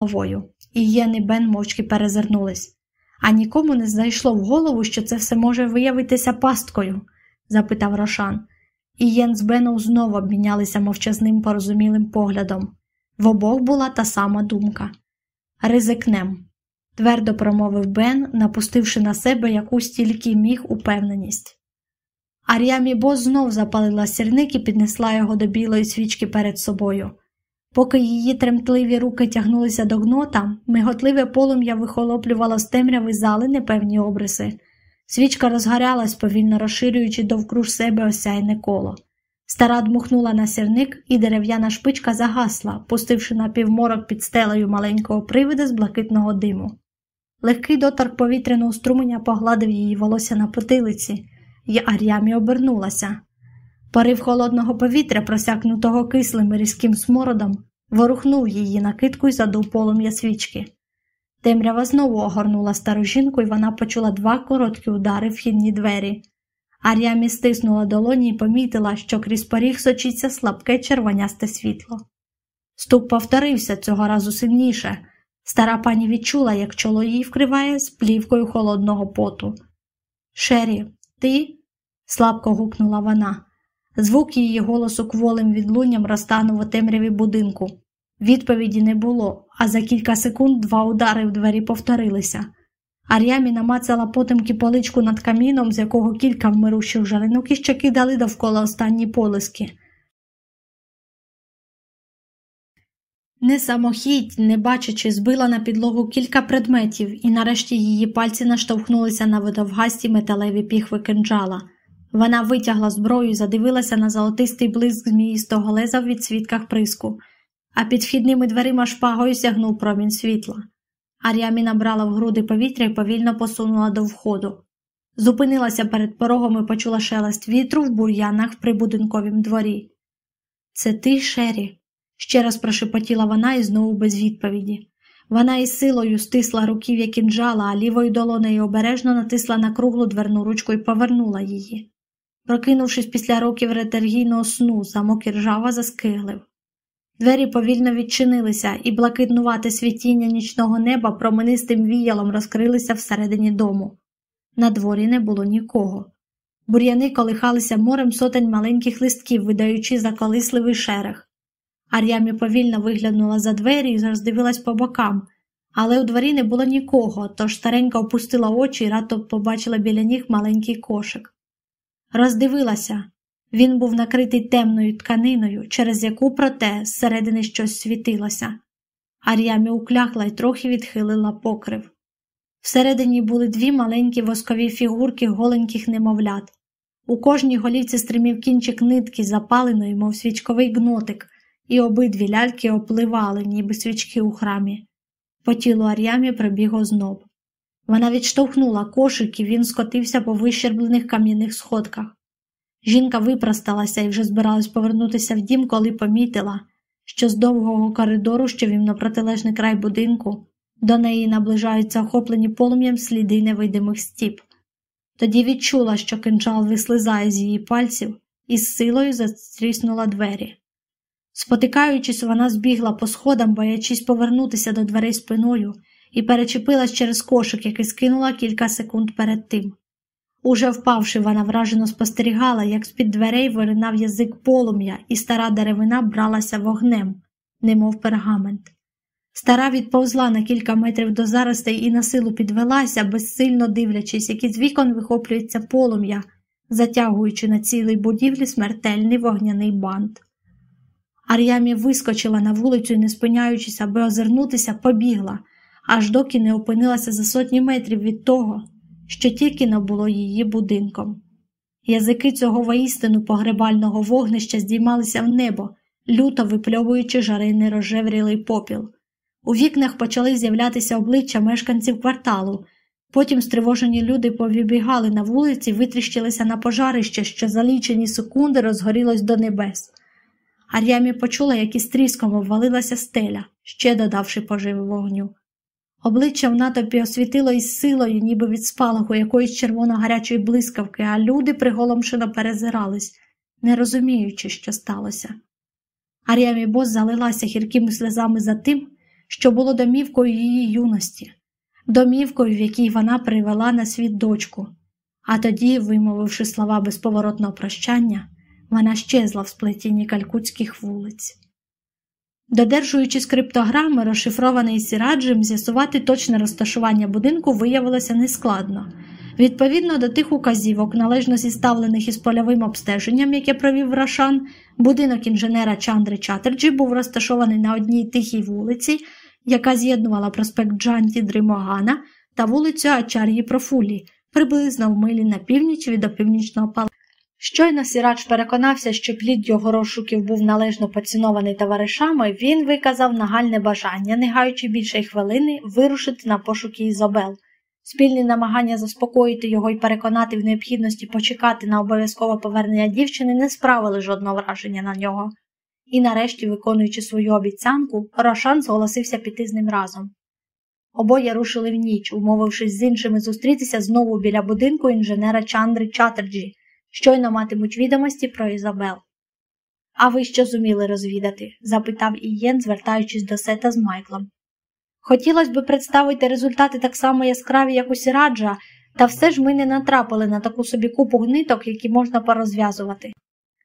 головою, і Єн і Бен мовчки перезирнулись. А нікому не зайшло в голову, що це все може виявитися пасткою? запитав Рошан. І Єн з Беном знову обмінялися мовчазним порозумілим поглядом. В обох була та сама думка. Ризикнем, твердо промовив Бен, напустивши на себе якусь тільки міг упевненість. Ар'ямі Бо знов запалила сірник і піднесла його до білої свічки перед собою. Поки її тремтливі руки тягнулися до гнота, миготливе полум'я вихолоплювало з темряви зали непевні обриси. Свічка розгорялась, повільно розширюючи довкруж себе осяйне коло. Стара дмухнула на сірник, і дерев'яна шпичка загасла, пустивши на півморок під стелею маленького привида з блакитного диму. Легкий доторк повітряного струменя погладив її волосся на потилиці, і Ар'ямі обернулася. Порив холодного повітря, просякнутого кислим і різким смородом, ворухнув її накидку й задув полум'я свічки. Темрява знову огорнула стару жінку, і вона почула два короткі удари в вхідні двері. Ар'ямі стиснула долоні і помітила, що крізь поріг сочиться слабке червонясте світло. Стук повторився цього разу сильніше. Стара пані відчула, як чоло її вкриває з плівкою холодного поту. Шері, ти? слабко гукнула вона. Звук її голосу кволим відлунням розтанув у темряві будинку. Відповіді не було, а за кілька секунд два удари в двері повторилися. Ар'ямі намацала потемки поличку над каміном, з якого кілька вмирущих жаринок іще кидали довкола останні полиски. Не самохідь, не бачачи, збила на підлогу кілька предметів, і нарешті її пальці наштовхнулися на видовгасті металеві піхви кинджала. Вона витягла зброю і задивилася на золотистий блиск зміїстого леза в відсвітках приску, а під вхідними дверима шпагою сягнув промінь світла. Ар'ямі набрала в груди повітря і повільно посунула до входу. Зупинилася перед порогом і почула шелест вітру в бур'янах в прибудинковім дворі. Це ти, Шері? ще раз прошепотіла вона і знову без відповіді. Вона із силою стисла руків'я кінжала, а лівою долонею обережно натисла на круглу дверну ручку і повернула її. Прокинувшись після років ретергійного сну, замок іржава заскиглив. Двері повільно відчинилися, і блакитнувате світіння нічного неба променистим віялом розкрилися всередині дому. На дворі не було нікого. Бур'яни колихалися морем сотень маленьких листків, видаючи заколисливий шерех. Ар'ямі повільно виглянула за двері і роздивилась по бокам, але у дворі не було нікого, тож старенька опустила очі і радо побачила біля ніг маленький кошик. Роздивилася. Він був накритий темною тканиною, через яку, проте, зсередини щось світилося. Ар'ямі уклякла й трохи відхилила покрив. Всередині були дві маленькі воскові фігурки голеньких немовлят. У кожній голівці стримів кінчик нитки, запаленої, мов свічковий гнотик, і обидві ляльки опливали, ніби свічки у храмі. По тілу Ар'ямі пробіг озноб. Вона відштовхнула кошик і він скотився по вищерблених кам'яних сходках. Жінка випросталася і вже збиралась повернутися в дім, коли помітила, що з довгого коридору, що вів на протилежний край будинку, до неї наближаються охоплені полум'ям сліди невидимих стіп. Тоді відчула, що кинджал вислизає з її пальців і з силою застріснула двері. Спотикаючись, вона збігла по сходам, боячись повернутися до дверей спиною, і перечепилась через кошик, який скинула кілька секунд перед тим. Уже впавши, вона вражено спостерігала, як з-під дверей виринав язик полум'я, і стара деревина бралася вогнем, немов пергамент. Стара відповзла на кілька метрів до заростей і на силу підвелася, безсильно дивлячись, як із вікон вихоплюється полум'я, затягуючи на цілій будівлі смертельний вогняний бант. Ар'ямі вискочила на вулицю і, не спиняючись, аби озирнутися, побігла, аж доки не опинилася за сотні метрів від того, що тільки не було її будинком. Язики цього воістину погребального вогнища здіймалися в небо, люто випльовуючи жариний розжеврілий попіл. У вікнах почали з'являтися обличчя мешканців кварталу. Потім стривожені люди повібігали на вулиці витріщилися на пожарище, що за лічені секунди розгорілось до небес. Ар'ямі почула, як із тріском обвалилася стеля, ще додавши поживи вогню. Обличчя в натовпі освітило із силою, ніби від спалаху якоїсь червоно-гарячої блискавки, а люди приголомшено перезирались, не розуміючи, що сталося. Ар'ямі Бос залилася гіркими сльозами за тим, що було домівкою її юності, домівкою, в якій вона привела на світ дочку. А тоді, вимовивши слова безповоротного прощання, вона щезла в сплетінні калькутських вулиць. Додержуючи криптограми, розшифрованої Сіраджем, з'ясувати точне розташування будинку виявилося нескладно. Відповідно до тих указівок, належно зіставлених із польовим обстеженням, яке провів Рашан, будинок інженера Чандри Чатерджі був розташований на одній тихій вулиці, яка з'єднувала проспект Джанті Дримогана та вулицю Ачар'ї Профулі, приблизно в милі на північ від опівнічного палацу. Щойно Сірач переконався, що плід його розшуків був належно поцінований товаришами, він виказав нагальне бажання, не гаючи більше хвилини, вирушити на пошуки Ізобел. Спільні намагання заспокоїти його і переконати в необхідності почекати на обов'язкове повернення дівчини не справили жодного враження на нього. І нарешті, виконуючи свою обіцянку, Рошан зголосився піти з ним разом. Обоє рушили в ніч, умовившись з іншими зустрітися знову біля будинку інженера Чандри Чатерджі, щойно матимуть відомості про Ізабел. А ви що зуміли розвідати? запитав Ієн, звертаючись до Сета з Майклом. Хотілося б представити результати так само яскраві, як у Сіраджа, та все ж ми не натрапили на таку собі купу гниток, які можна порозв'язувати.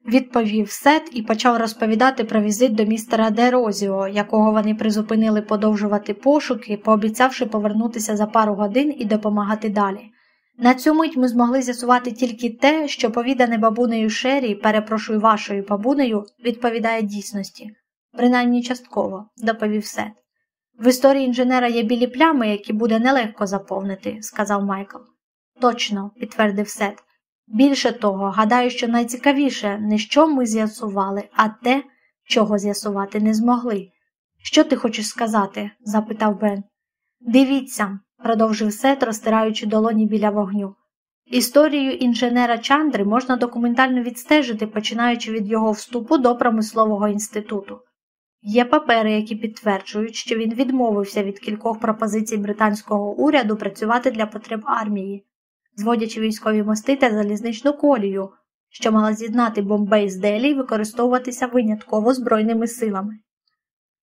Відповів Сет і почав розповідати про візит до містера Дерозіо, якого вони призупинили подовжувати пошуки, пообіцявши повернутися за пару годин і допомагати далі. На цю мить ми змогли з'ясувати тільки те, що повідане бабунею Шері, перепрошую вашою бабунею, відповідає дійсності, принаймні частково, доповів Сет. В історії інженера є білі плями, які буде нелегко заповнити, сказав Майкл. Точно, підтвердив Сет. Більше того, гадаю, що найцікавіше не що ми з'ясували, а те, чого з'ясувати не змогли. Що ти хочеш сказати? запитав Бен. Дивіться, продовжив Сет, розтираючи долоні біля вогню. Історію інженера Чандри можна документально відстежити, починаючи від його вступу до промислового інституту. Є папери, які підтверджують, що він відмовився від кількох пропозицій британського уряду працювати для потреб армії, зводячи військові мости та залізничну колію, що мала з'єднати Бомбей з Делі і використовуватися винятково збройними силами.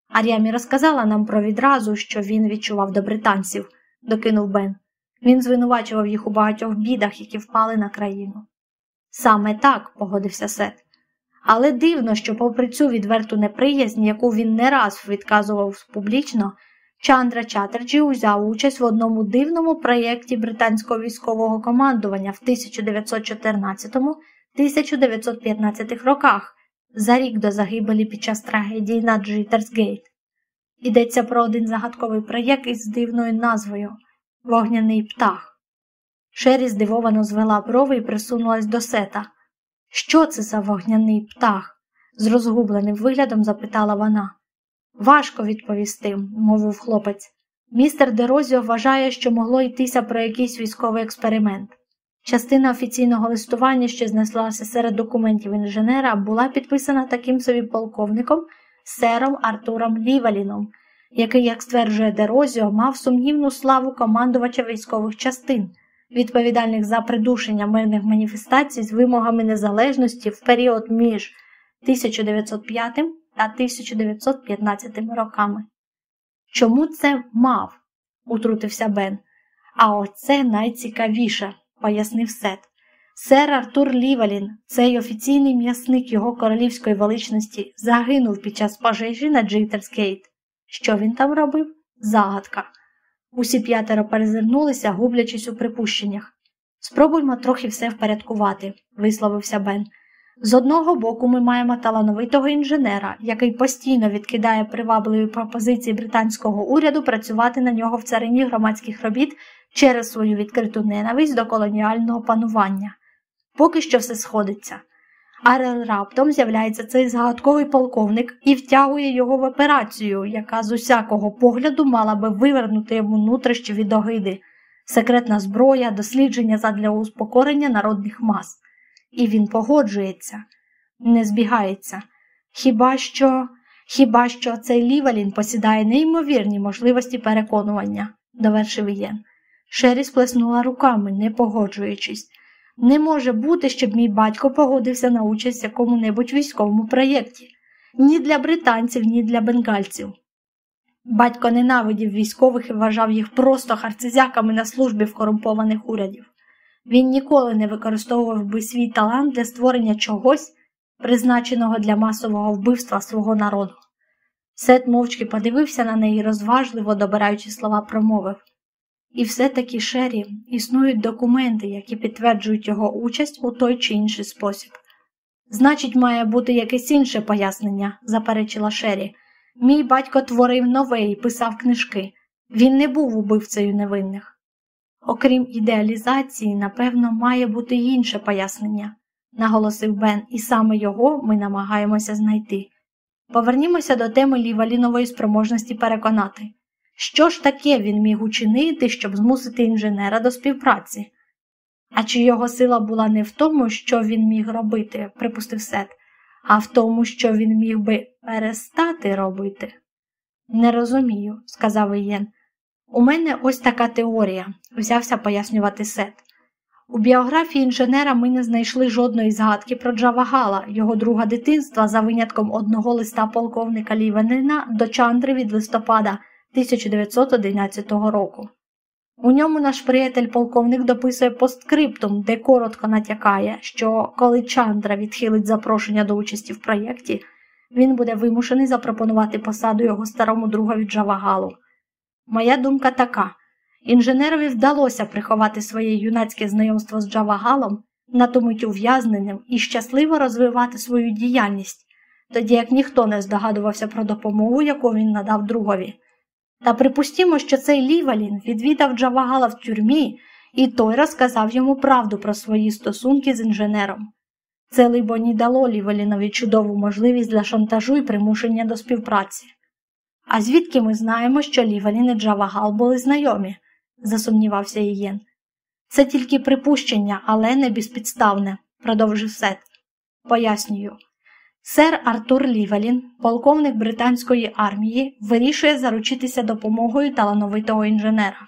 Ар'ямі розказала нам про відразу, що він відчував до британців, докинув Бен. Він звинувачував їх у багатьох бідах, які впали на країну. Саме так, погодився Сет. Але дивно, що, попри цю відверту неприязнь, яку він не раз відказував публічно, Чандра Чатерджі узяв участь в одному дивному проєкті британського військового командування в 1914-1915 роках, за рік до загибелі під час трагедії на Джитерсгейт. Йдеться про один загадковий проєкт із дивною назвою Вогняний птах. Шері здивовано звела брови і присунулась до сета. Що це за вогняний птах? з розгубленим виглядом запитала вона. Важко відповісти, мовив хлопець. Містер Дерозіо вважає, що могло йтися про якийсь військовий експеримент. Частина офіційного листування, що знеслася серед документів інженера, була підписана таким собі полковником сером Артуром Ліваліном, який, як стверджує Дерозіо, мав сумнівну славу командувача військових частин відповідальних за придушення мирних маніфестацій з вимогами незалежності в період між 1905 та 1915 роками. Чому це мав? утрутився Бен. А оце найцікавіше, пояснив Сет. Сер Артур Лівалін, цей офіційний м'ясник його королівської величності, загинув під час пожежі на Джитерскейт. Що він там робив? Загадка. Усі п'ятеро перезирнулися, гублячись у припущеннях. Спробуймо трохи все впорядкувати, висловився Бен. З одного боку, ми маємо талановитого інженера, який постійно відкидає привабливі пропозиції британського уряду працювати на нього в царині громадських робіт через свою відкриту ненависть до колоніального панування. Поки що все сходиться. Але раптом з'являється цей згадковий полковник і втягує його в операцію, яка з усякого погляду мала би вивернути йому нутрищі від огиди, секретна зброя, дослідження задля успокорення народних мас. І він погоджується, не збігається. Хіба що хіба що цей Лівелін посідає неймовірні можливості переконування, довершив Єн. Шері сплеснула руками, не погоджуючись. Не може бути, щоб мій батько погодився на участь в якому-небудь військовому проєкті ні для британців, ні для бенгальців. Батько ненавидів військових і вважав їх просто харцизяками на службі в корумпованих урядів. Він ніколи не використовував би свій талант для створення чогось, призначеного для масового вбивства свого народу. Сет мовчки подивився на неї, розважливо добираючи слова, промовив. І все-таки Шері існують документи, які підтверджують його участь у той чи інший спосіб. Значить, має бути якесь інше пояснення, заперечила Шері. Мій батько творив нове і писав книжки. Він не був убивцею невинних. Окрім ідеалізації, напевно, має бути інше пояснення, наголосив Бен, і саме його ми намагаємося знайти. Повернімося до теми лівалінової спроможності переконати, що ж таке він міг учинити, щоб змусити інженера до співпраці. А чи його сила була не в тому, що він міг робити, припустив Сет, а в тому, що він міг би перестати робити? Не розумію, сказав Ієн. У мене ось така теорія, взявся пояснювати Сет. У біографії інженера ми не знайшли жодної згадки про Джавагала, його друга дитинства, за винятком одного листа полковника Лівенина до Чандри від листопада 1911 року. У ньому наш приятель полковник дописує постскриптум, де коротко натякає, що коли Чандра відхилить запрошення до участі в проєкті, він буде вимушений запропонувати посаду його старому другові Джавагалу. Моя думка така інженерові вдалося приховати своє юнацьке знайомство з Джавагалом, на ту мить ув'язненим і щасливо розвивати свою діяльність, тоді як ніхто не здогадувався про допомогу, яку він надав другові. Та припустімо, що цей Лівалін відвідав Джавагала в тюрмі, і той розказав йому правду про свої стосунки з інженером. Це, либо, не дало Лівалінові чудову можливість для шантажу і примушення до співпраці. А звідки ми знаємо, що Лівалін і Джавагал були знайомі? засумнівався Ієн. Це тільки припущення, але не безпідставне, продовжив Сет. Пояснюю. Сер Артур Лівелін, полковник британської армії, вирішує заручитися допомогою талановитого інженера.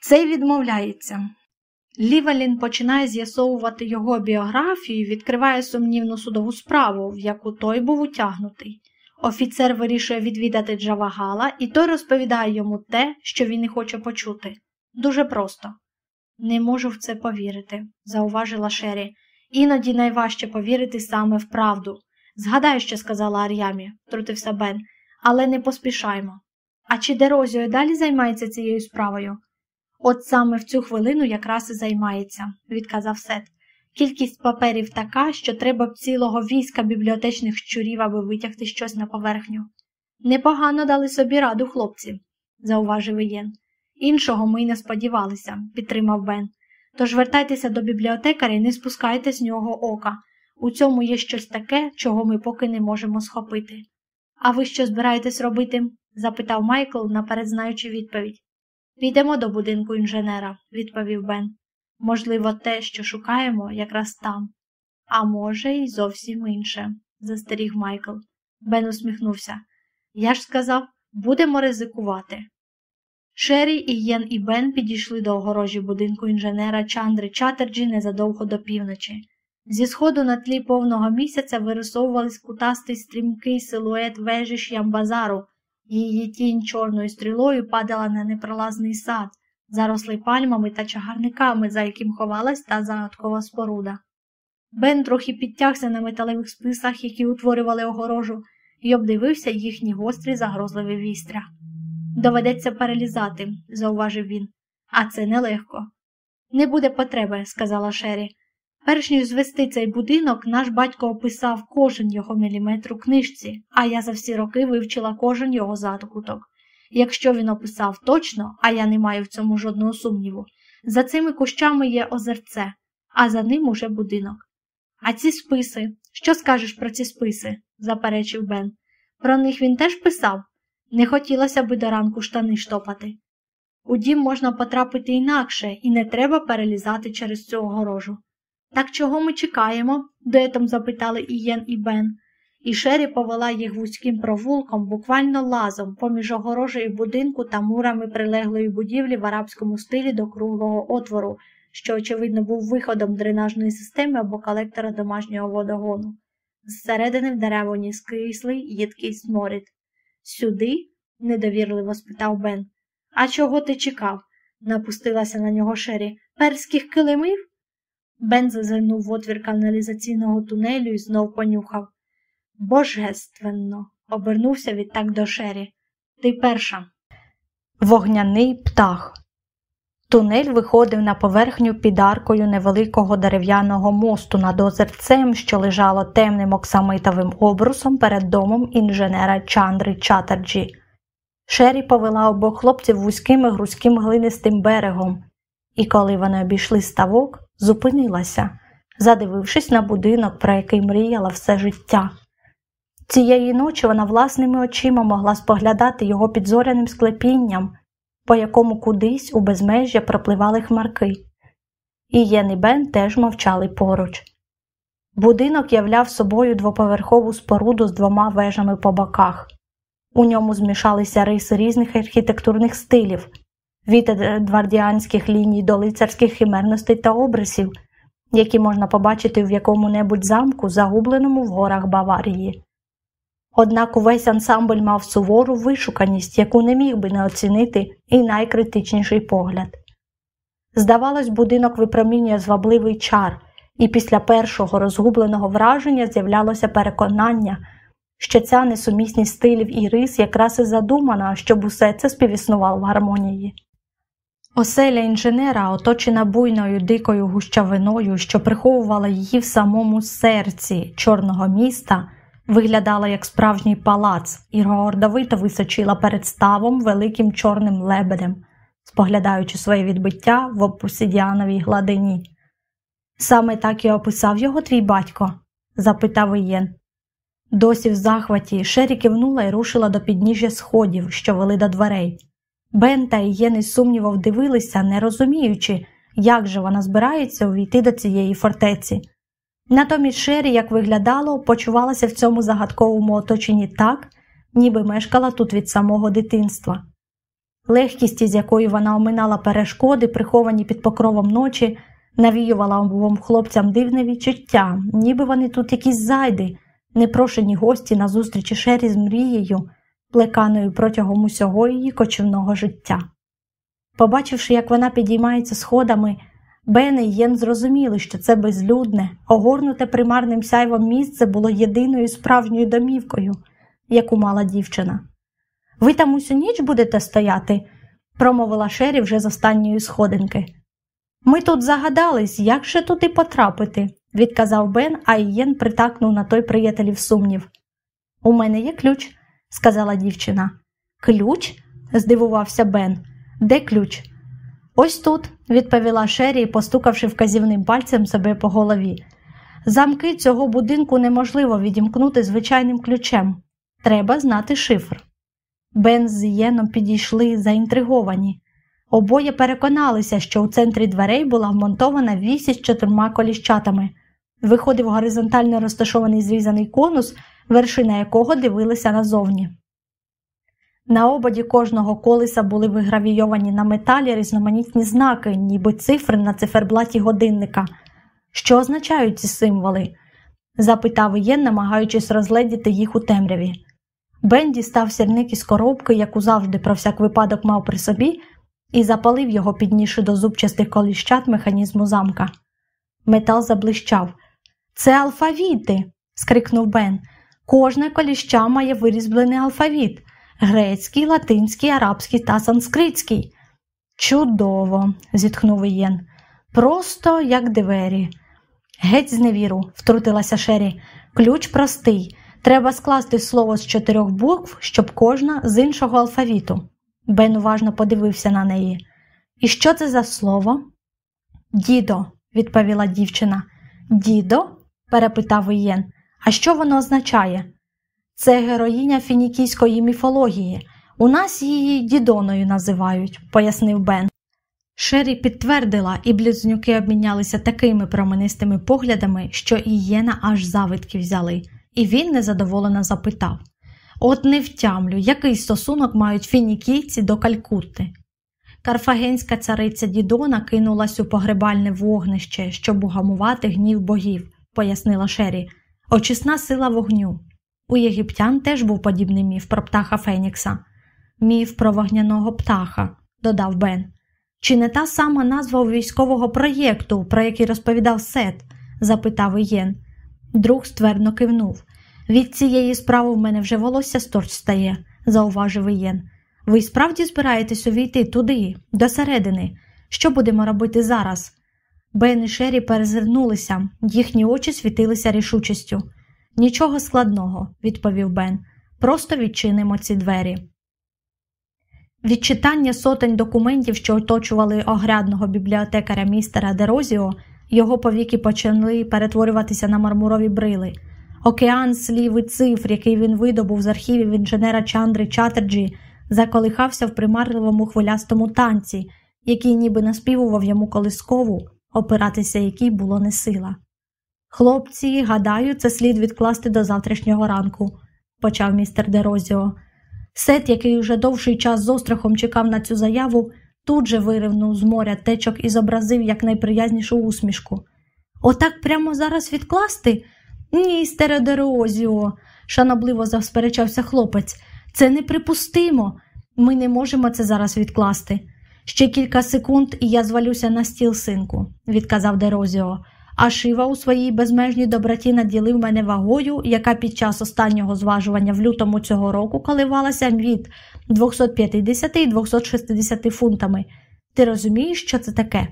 Цей відмовляється. Лівелін починає з'ясовувати його біографію і відкриває сумнівну судову справу, в яку той був утягнутий. Офіцер вирішує відвідати Джавагала, і той розповідає йому те, що він не хоче почути. Дуже просто. Не можу в це повірити, зауважила Шері. Іноді найважче повірити саме в правду. Згадай, що сказала Ар'ямі, втрутився Бен, але не поспішаймо. А чи Дерозіо далі займається цією справою? От саме в цю хвилину якраз і займається, відказав Сет. Кількість паперів така, що треба б цілого війська бібліотечних щурів, аби витягти щось на поверхню. Непогано дали собі раду хлопці, зауважив Ієн. Іншого ми й не сподівалися, підтримав Бен. Тож вертайтеся до бібліотекаря і не спускайте з нього ока. У цьому є щось таке, чого ми поки не можемо схопити. А ви що збираєтесь робити? запитав Майкл, наперед знаючи відповідь. Підемо до будинку інженера, відповів Бен. Можливо, те, що шукаємо, якраз там. А може, й зовсім інше, застеріг Майкл. Бен усміхнувся. Я ж сказав, будемо ризикувати. Шері, Ієн і Бен підійшли до огорожі будинку інженера Чандри Чатерджі незадовго до півночі. Зі сходу на тлі повного місяця вирисовувались кутастий стрімкий силует вежі Ш'ямбазару, її тінь чорною стрілою падала на непролазний сад, зарослий пальмами та чагарниками, за яким ховалась та загадкова споруда. Бен трохи підтягся на металевих списах, які утворювали огорожу, і обдивився їхні гострі загрозливі вістря. Доведеться перелізати, зауважив він, а це нелегко. Не буде потреби, сказала Шері. Перш ніж звести цей будинок, наш батько описав кожен його міліметр у книжці, а я за всі роки вивчила кожен його закуток. Якщо він описав точно, а я не маю в цьому жодного сумніву, за цими кущами є озерце, а за ним уже будинок. А ці списи, що скажеш про ці списи? заперечив Бен. Про них він теж писав? Не хотілося би до ранку штани штопати. У дім можна потрапити інакше, і не треба перелізати через цю огорожу. Так чого ми чекаємо? дуетом запитали Ієн і Бен. І Шері повела їх вузьким провулком, буквально лазом, поміж огорожею будинку та мурами прилеглої будівлі в арабському стилі до круглого отвору, що, очевидно, був виходом дренажної системи або колектора домашнього водогону. Зсередини в деревоні скислий їдкий сморід. Сюди? недовірливо спитав Бен. А чого ти чекав? напустилася на нього Шері. Перських килимів? Бен зазирнув в отвір каналізаційного тунелю і знов понюхав. Божественно, обернувся відтак до Шері. Ти перша. Вогняний птах. Тунель виходив на поверхню під аркою невеликого дерев'яного мосту над озерцем, що лежало темним оксамитовим обрусом перед домом інженера Чандри Чатарджі. Шері повела обох хлопців вузьким і грузьким глинистим берегом, і коли вони обійшли ставок, зупинилася, задивившись на будинок, про який мріяла все життя. Цієї ночі вона власними очима могла споглядати його підзоряним склепінням, по якому кудись у безмежжя пропливали хмарки. І Єн і Бен теж мовчали поруч. Будинок являв собою двоповерхову споруду з двома вежами по боках. У ньому змішалися риси різних архітектурних стилів, від гвардіанських ліній до лицарських химерностей та обрисів, які можна побачити в якому-небудь замку, загубленому в горах Баварії. Однак увесь ансамбль мав сувору вишуканість, яку не міг би не оцінити і найкритичніший погляд. Здавалось, будинок випромінює звабливий чар, і після першого розгубленого враження з'являлося переконання, що ця несумісність стилів і рис якраз і задумана, щоб усе це співіснувало в гармонії. Оселя інженера, оточена буйною дикою гущавиною, що приховувала її в самому серці чорного міста, виглядала як справжній палац і гордовито височила перед ставом великим чорним лебедем, споглядаючи своє відбиття в обсидіановій гладині. Саме так і описав його твій батько? запитав Ієн. Досі в захваті Шері кивнула і рушила до підніжжя сходів, що вели до дверей. Бен та Ієн із сумнівом дивилися, не розуміючи, як же вона збирається увійти до цієї фортеці. Натомість Шері, як виглядало, почувалася в цьому загадковому оточенні так, ніби мешкала тут від самого дитинства. Легкість, із якою вона оминала перешкоди, приховані під покровом ночі, навіювала обом хлопцям дивне відчуття, ніби вони тут якісь зайди, непрошені гості на зустрічі Шері з мрією, плеканою протягом усього її кочівного життя. Побачивши, як вона підіймається сходами, Бен і Єн зрозуміли, що це безлюдне, огорнуте примарним сяйвом місце було єдиною справжньою домівкою, яку мала дівчина. Ви там усю ніч будете стояти, промовила Шері вже з останньої сходинки. Ми тут загадались, як же туди потрапити, відказав Бен, а Ієн притакнув на той приятелів сумнів. У мене є ключ, сказала дівчина. Ключ? здивувався Бен. Де ключ? Ось тут, відповіла Шері, постукавши вказівним пальцем себе по голові. Замки цього будинку неможливо відімкнути звичайним ключем. Треба знати шифр. Бен з Єном підійшли заінтриговані. Обоє переконалися, що у центрі дверей була вмонтована вісь із чотирма коліщатами. Виходив горизонтально розташований зрізаний конус, вершина якого дивилася назовні. На ободі кожного колеса були вигравійовані на металі різноманітні знаки, ніби цифри на циферблаті годинника. Що означають ці символи? запитав Ієн, намагаючись розгледіти їх у темряві. Бен дістав сірник із коробки, яку завжди про всяк випадок мав при собі, і запалив його, піднісши до зубчастих коліщат механізму замка. Метал заблищав. Це алфавіти. скрикнув Бен. Кожне коліща має вирізблений алфавіт грецький, латинський, арабський та санскритський. Чудово, зітхнув Ієн. Просто як двері. Геть з невіру, втрутилася Шері. Ключ простий. Треба скласти слово з чотирьох букв, щоб кожна з іншого алфавіту. Бен уважно подивився на неї. І що це за слово? Дідо, відповіла дівчина. Дідо? перепитав Ієн. А що воно означає? Це героїня фінікійської міфології. У нас її дідоною називають, пояснив Бен. Шері підтвердила, і близнюки обмінялися такими променистими поглядами, що Ієна аж завидки взяли, і він незадоволено запитав От не втямлю, який стосунок мають фінікійці до Калькутти. Карфагенська цариця Дідона кинулась у погребальне вогнище, щоб угамувати гнів богів, пояснила Шері, очисна сила вогню. У єгиптян теж був подібний міф про птаха Фенікса. Міф про вогняного птаха, додав Бен. Чи не та сама назва у військового проєкту, про який розповідав Сет? запитав Ієн. Друг ствердно кивнув. Від цієї справи в мене вже волосся сторч стає, зауважив Ієн. Ви справді збираєтесь увійти туди, до середини. Що будемо робити зараз? Бен і Шері перезирнулися, їхні очі світилися рішучістю. Нічого складного, відповів Бен. Просто відчинимо ці двері. Від читання сотень документів, що оточували огрядного бібліотекаря містера Дерозіо, його повіки почали перетворюватися на мармурові брили. Океан слів і цифр, який він видобув з архівів інженера Чандри Чатерджі, заколихався в примарливому хвилястому танці, який ніби наспівував йому колискову, опиратися якій було не сила. Хлопці, гадаю, це слід відкласти до завтрашнього ранку, почав містер Дерозіо. Сет, який уже довший час з острахом чекав на цю заяву, тут же виривнув з моря течок і зобразив якнайприязнішу усмішку. Отак прямо зараз відкласти? Ні, стереодерозіо, шанобливо засперечався хлопець. Це неприпустимо. Ми не можемо це зараз відкласти. Ще кілька секунд, і я звалюся на стіл, синку, відказав Дерозіо. А Шива у своїй безмежній доброті наділив мене вагою, яка під час останнього зважування в лютому цього року коливалася від 250 і 260 фунтами. Ти розумієш, що це таке?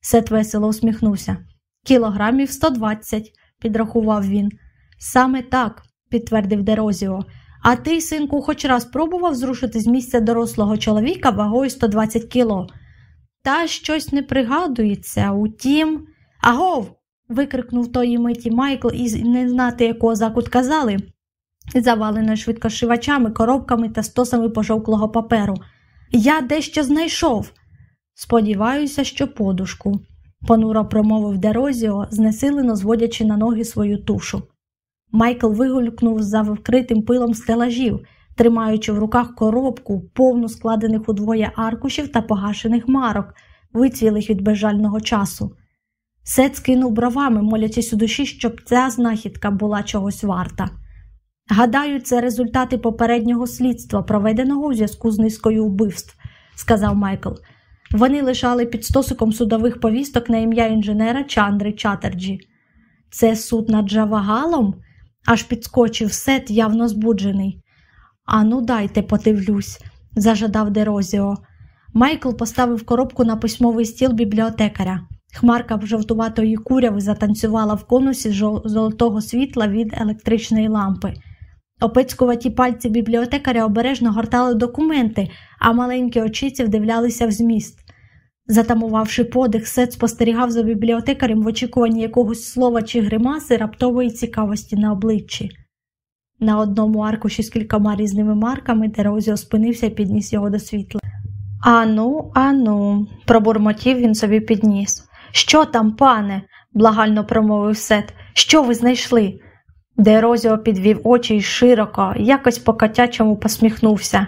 Сет весело усміхнувся. Кілограмів 120, підрахував він. Саме так, підтвердив Дерозіо. А ти, синку, хоч раз пробував зрушити з місця дорослого чоловіка вагою 120 кіло. Та щось не пригадується, утім. Агов. викрикнув тої миті Майкл із не знати, якого закут казали, заваленою швидкошивачами, коробками та стосами пожовклого паперу. Я дещо знайшов. Сподіваюся, що подушку, понуро промовив Дерозіо, знесилено зводячи на ноги свою тушу. Майкл вигулькнув за вкритим пилом стелажів, тримаючи в руках коробку, повну складених удвоє аркушів та погашених марок, вицвілих від безжального часу. Сет скинув бровами, молячись у душі, щоб ця знахідка була чогось варта. Гадаю, це результати попереднього слідства, проведеного у зв'язку з низкою вбивств, сказав Майкл. Вони лишали під стосиком судових повісток на ім'я інженера Чандри Чатерджі. Це суд над Джавагалом? Аж підскочив Сет, явно збуджений. Ану, дайте, подивлюсь, зажадав Дерозіо. Майкл поставив коробку на письмовий стіл бібліотекаря. Хмарка жовтуватої куряви затанцювала в конусі золотого світла від електричної лампи. Опецькуваті пальці бібліотекаря обережно гортали документи, а маленькі очиці вдивлялися в зміст. Затамувавши подих, Сет спостерігав за бібліотекарем в очікуванні якогось слова чи гримаси раптової цікавості на обличчі. На одному аркуші з кількома різними марками Дерозіо спинився і підніс його до світла. Ану, ану, пробурмотів він собі підніс. Що там, пане? благально промовив Сет. Що ви знайшли? Дерозіо підвів очі й широко, якось по котячому посміхнувся.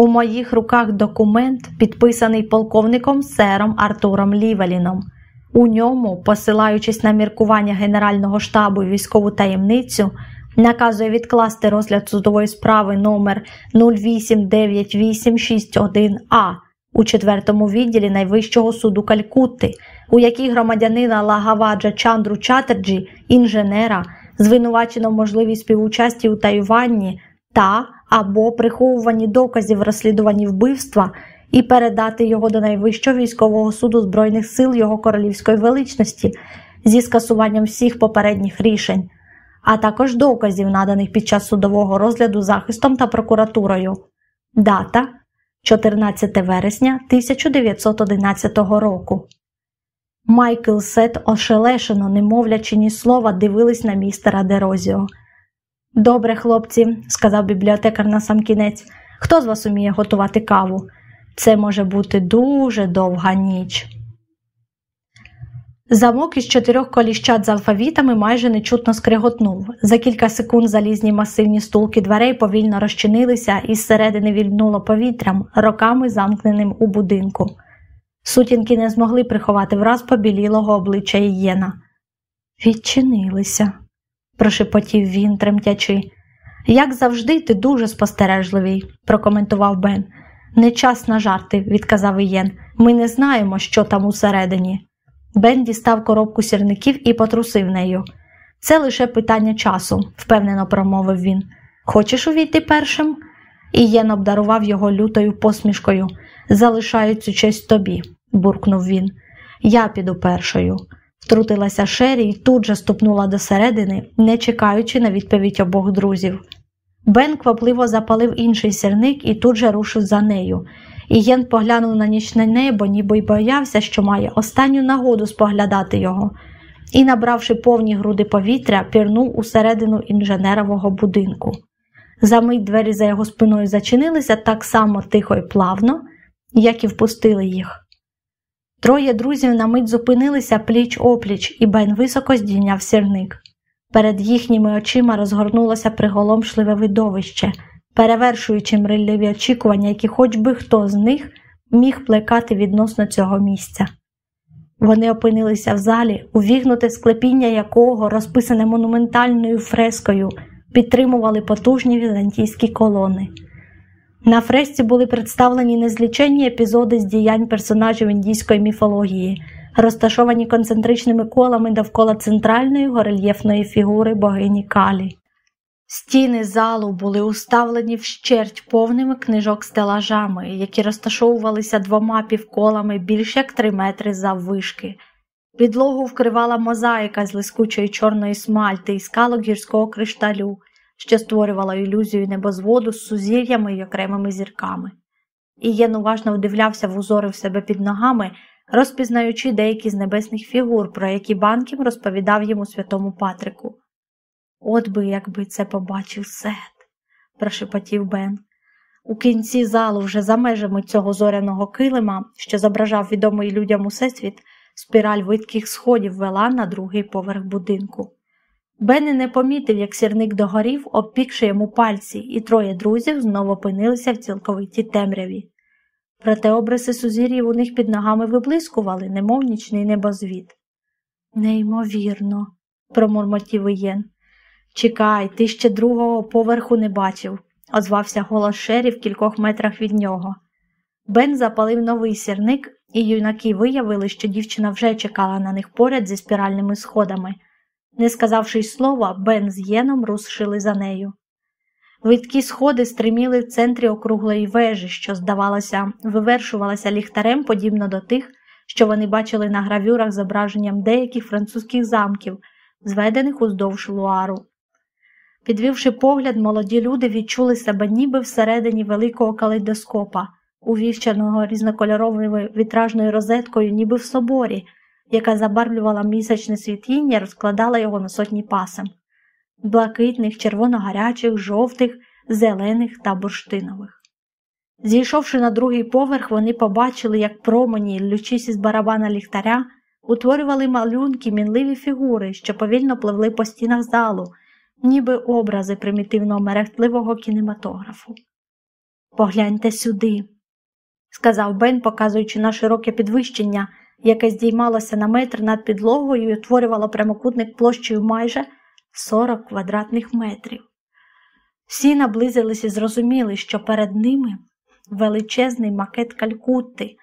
У моїх руках документ, підписаний полковником сером Артуром Лівеліном. У ньому, посилаючись на міркування Генерального штабу і військову таємницю, наказує відкласти розгляд судової справи номер 089861А у четвертому відділі Найвищого суду Калькутти, у якій громадянина Лагаваджа Чандру Чатерджі, інженера, звинувачено в можливій співучасті у утаюванні та або приховуванні доказів розслідуванні вбивства і передати його до найвищого військового суду Збройних сил його королівської величності зі скасуванням всіх попередніх рішень, а також доказів, наданих під час судового розгляду захистом та прокуратурою. Дата 14 вересня 1911 року. Майкл Сет ошелешено, не мовлячи ні слова, дивились на містера Дерозіо. Добре, хлопці, сказав бібліотекар на сам кінець, хто з вас уміє готувати каву? Це може бути дуже довга ніч. Замок із чотирьох коліщат з алфавітами майже нечутно скриготнув. За кілька секунд залізні масивні стулки дверей повільно розчинилися і зсередини вільнуло повітрям, роками замкненим у будинку. Сутінки не змогли приховати враз побілілого обличчя Ієна. Відчинилися прошепотів він, тремтячи. Як завжди, ти дуже спостережливий, прокоментував Бен. Не час на жарти, відказав Ієн. Ми не знаємо, що там усередині. Бен дістав коробку сірників і потрусив нею. Це лише питання часу, впевнено промовив він. Хочеш увійти першим? Ієн обдарував його лютою посмішкою. Залишаю цю честь тобі, буркнув він. Я піду першою. Втрутилася Шері і тут же ступнула до середини, не чекаючи на відповідь обох друзів. Бен квапливо запалив інший сірник і тут же рушив за нею. Ієн поглянув на нічне небо, ніби й боявся, що має останню нагоду споглядати його, і, набравши повні груди повітря, пірнув усередину інженерового будинку. Замить двері за його спиною зачинилися так само тихо й плавно, як і впустили їх. Троє друзів на мить зупинилися пліч опліч, і Бен високо здійняв сірник. Перед їхніми очима розгорнулося приголомшливе видовище, перевершуючи мрильливі очікування, які хоч би хто з них міг плекати відносно цього місця. Вони опинилися в залі, увігнуте склепіння якого, розписане монументальною фрескою, підтримували потужні візантійські колони. На фресці були представлені незліченні епізоди з діянь персонажів індійської міфології, розташовані концентричними колами довкола центральної горельєфної фігури богині Калі. Стіни залу були уставлені вщерть повними книжок стелажами, які розташовувалися двома півколами більш як три метри заввишки. Підлогу вкривала мозаїка з лискучої чорної смальти і скалок гірського кришталю що створювала ілюзію небозводу з сузір'ями й окремими зірками. Ієн уважно вдивлявся в узори в себе під ногами, розпізнаючи деякі з небесних фігур, про які банків розповідав йому святому Патрику. От би, якби це побачив Сет, прошепотів Бен. У кінці залу, вже за межами цього зоряного килима, що зображав відомий людям усесвіт, спіраль видких сходів вела на другий поверх будинку. Бенні не помітив, як сірник догорів, обпікши йому пальці, і троє друзів знову опинилися в цілковитій темряві. Проте обриси сузір'їв у них під ногами виблискували, немов нічний небозвід. Неймовірно, промурмотів Ієн. Чекай, ти ще другого поверху не бачив, озвався голос Шері в кількох метрах від нього. Бен запалив новий сірник, і юнаки виявили, що дівчина вже чекала на них поряд зі спіральними сходами. Не сказавши й слова, Бен з Єном рушили за нею. Видкі сходи стриміли в центрі округлої вежі, що, здавалося, вивершувалася ліхтарем подібно до тих, що вони бачили на гравюрах зображенням деяких французьких замків, зведених уздовж луару. Підвівши погляд, молоді люди відчули себе ніби всередині великого калейдоскопа, увівчаного різнокольоровою вітражною розеткою, ніби в соборі яка забарвлювала місячне світіння, розкладала його на сотні пасем блакитних, червоно-гарячих, жовтих, зелених та бурштинових. Зійшовши на другий поверх, вони побачили, як промені, лючись із барабана ліхтаря, утворювали малюнки мінливі фігури, що повільно пливли по стінах залу, ніби образи примітивного мерехтливого кінематографу. Погляньте сюди, сказав Бен, показуючи на широке підвищення, яке здіймалося на метр над підлогою і утворювало прямокутник площею майже 40 квадратних метрів. Всі наблизились і зрозуміли, що перед ними величезний макет калькутти,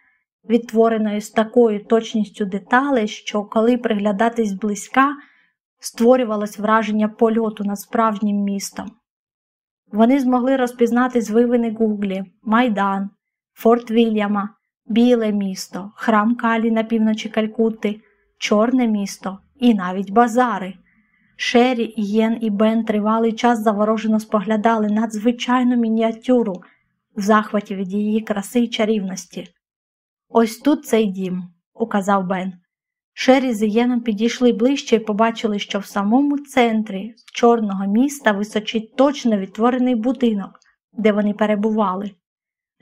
відтвореної з такою точністю деталей, що, коли приглядатись близька, створювалось враження польоту над справжнім містом. Вони змогли розпізнати звивини Гуглі, Майдан, Форт Вільяма, біле місто, храм Калі на півночі Калькутти, Чорне місто і навіть базари. Шері, Єн і Бен тривалий час заворожено споглядали надзвичайну мініатюру в захваті від її краси й чарівності. Ось тут цей дім, указав Бен. Шері з Ієном підійшли ближче і побачили, що в самому центрі чорного міста височить точно відтворений будинок, де вони перебували.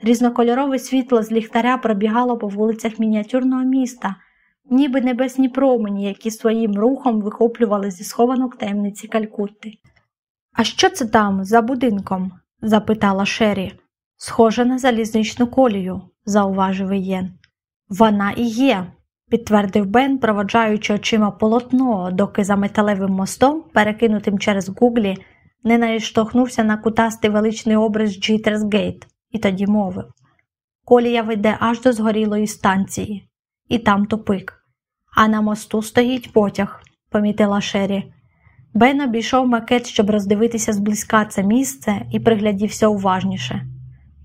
Різнокольорове світло з ліхтаря пробігало по вулицях мініатюрного міста, ніби небесні промені, які своїм рухом вихоплювали зі схованок таємниці Калькутти. А що це там за будинком? запитала Шері. Схоже на залізничну колію, зауважив Ієн. Вона і є, підтвердив Бен, проводжаючи очима полотно, доки за металевим мостом, перекинутим через гуглі, не наштовхнувся на кутастий величний образ Джитерсгейт і тоді мовив Колія веде аж до згорілої станції, і там тупик. А на мосту стоїть потяг, помітила Шері. Бен обійшов макет, щоб роздивитися зблизька це місце, і приглядівся уважніше.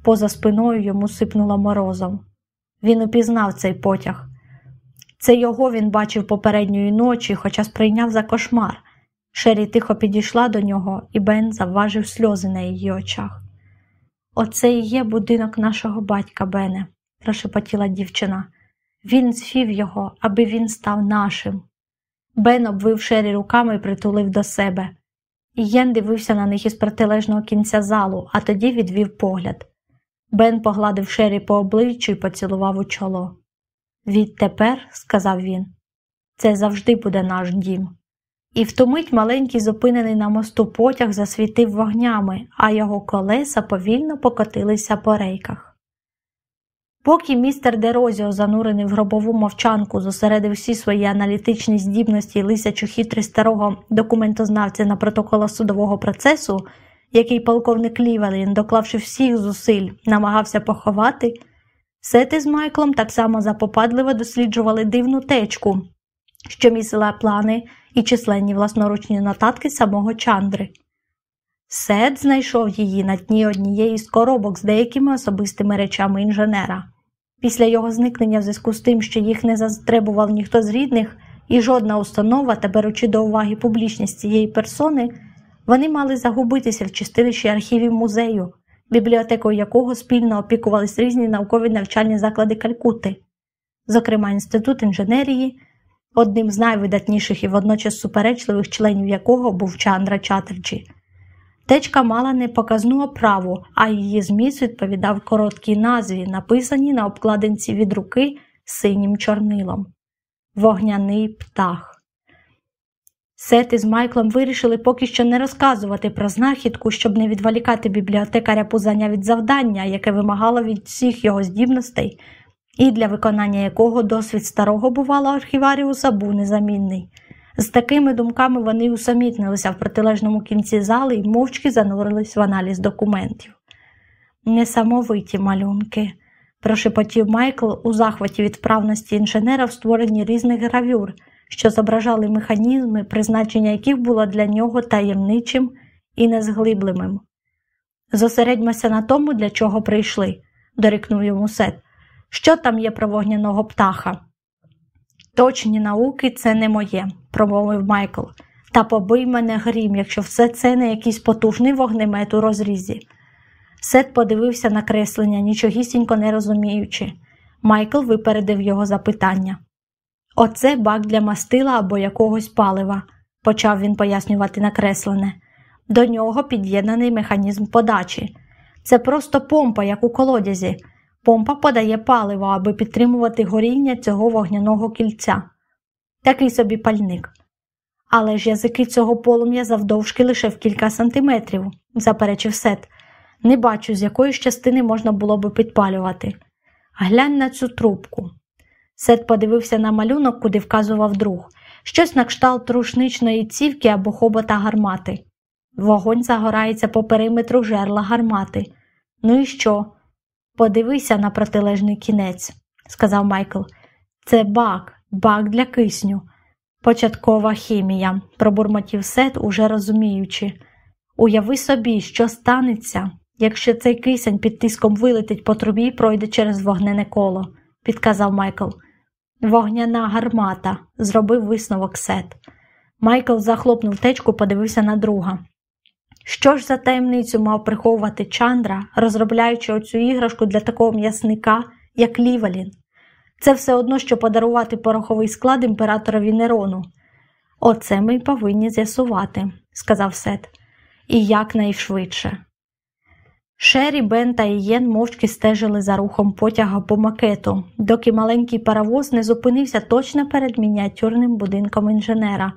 Поза спиною йому сипнуло морозом. Він упізнав цей потяг. Це його він бачив попередньої ночі, хоча сприйняв за кошмар. Шері тихо підійшла до нього, і Бен завважив сльози на її очах. Оце і є будинок нашого батька Бене, прошепотіла дівчина. Він звів його, аби він став нашим. Бен обвив Шері руками і притулив до себе. Ієн дивився на них із протилежного кінця залу, а тоді відвів погляд. Бен погладив Шері по обличчю і поцілував у чоло. Відтепер, сказав він, це завжди буде наш дім. І в ту мить маленький зупинений на мосту потяг засвітив вогнями, а його колеса повільно покотилися по рейках. Поки містер Дерозіо, занурений в гробову мовчанку, зосередив всі свої аналітичні здібності і лисячу хитрість старого документознавця на протокола судового процесу, який полковник Лівелін, доклавши всіх зусиль, намагався поховати, Сети з Майклом так само запопадливо досліджували дивну течку, що місила плани і численні власноручні нотатки самого Чандри. Сет знайшов її на дні однієї з коробок з деякими особистими речами інженера. Після його зникнення в зв'язку з тим, що їх не застребував ніхто з рідних, і жодна установа, та беручи до уваги публічність цієї персони, вони мали загубитися в чистилищі архівів музею, бібліотекою якого спільно опікувались різні наукові навчальні заклади Калькути, зокрема Інститут інженерії, одним з найвидатніших і водночас суперечливих членів якого був Чандра Чатерджі. Течка мала непоказну оправу, а її зміст відповідав короткій назві, написаній на обкладинці від руки синім чорнилом Вогняний птах. Сет із Майклом вирішили поки що не розказувати про знахідку, щоб не відволікати бібліотекаря пузання від завдання, яке вимагало від всіх його здібностей, і для виконання якого досвід старого бувало архіваріуса був незамінний. З такими думками вони усамітнилися в протилежному кінці зали і мовчки занурились в аналіз документів. Несамовиті малюнки, прошепотів Майкл у захваті від вправності інженера в створенні різних гравюр, що зображали механізми, призначення яких було для нього таємничим і незглибленим. Зосередьмося на тому, для чого прийшли, дорікнув йому Сет. Що там є про вогняного птаха? Точні науки це не моє, промовив Майкл. Та побий мене грім, якщо все це не якийсь потужний вогнемет у розрізі. Сет подивився на креслення, нічогісінько не розуміючи. Майкл випередив його запитання. Оце бак для мастила або якогось палива, почав він пояснювати накреслене. До нього під'єднаний механізм подачі. Це просто помпа, як у колодязі. Помпа подає паливо, аби підтримувати горіння цього вогняного кільця. Такий собі пальник. Але ж язики цього полум'я завдовжки лише в кілька сантиметрів, заперечив Сет. Не бачу, з якої частини можна було би підпалювати. Глянь на цю трубку. Сет подивився на малюнок, куди вказував друг, щось на кшталт рушничної цівки або хобота гармати. Вогонь загорається по периметру жерла гармати. Ну і що? Подивися на протилежний кінець, сказав Майкл. Це бак, бак для кисню. Початкова хімія, пробурмотів Сет, уже розуміючи. Уяви собі, що станеться, якщо цей кисень під тиском вилетить по трубі і пройде через вогнене коло, підказав Майкл. Вогняна гармата, зробив висновок Сет. Майкл захлопнув течку, подивився на друга. Що ж за таємницю мав приховувати Чандра, розробляючи оцю іграшку для такого м'ясника, як Лівелін? Це все одно, що подарувати пороховий склад імператорові Нерону. Оце ми й повинні з'ясувати, сказав Сет, і якнайшвидше. Шері, Бен та Ієн мовчки стежили за рухом потяга по макету, доки маленький паровоз не зупинився точно перед мініатюрним будинком інженера.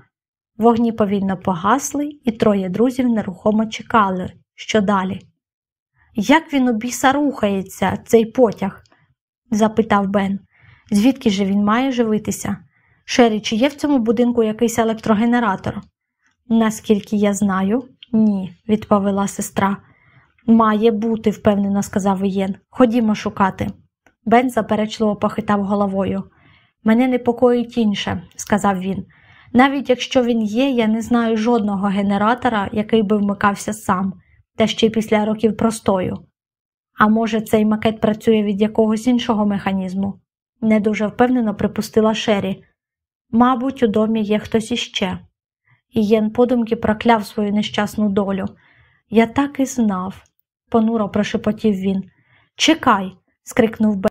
Вогні повільно погасли, і троє друзів нерухомо чекали, що далі. Як він у біса рухається, цей потяг? запитав Бен. Звідки же він має живитися? Шері, чи є в цьому будинку якийсь електрогенератор? Наскільки я знаю, Ні, відповіла сестра. Має бути, впевнено сказав Ієн. Ходімо шукати. Бен заперечливо похитав головою. Мене непокоїть інше, сказав він. Навіть якщо він є, я не знаю жодного генератора, який би вмикався сам, та ще й після років простою. А може, цей макет працює від якогось іншого механізму? Не дуже впевнено припустила Шері. Мабуть, у домі є хтось іще. І Єн подумки прокляв свою нещасну долю. Я так і знав, понуро прошепотів він. Чекай. скрикнув Бен.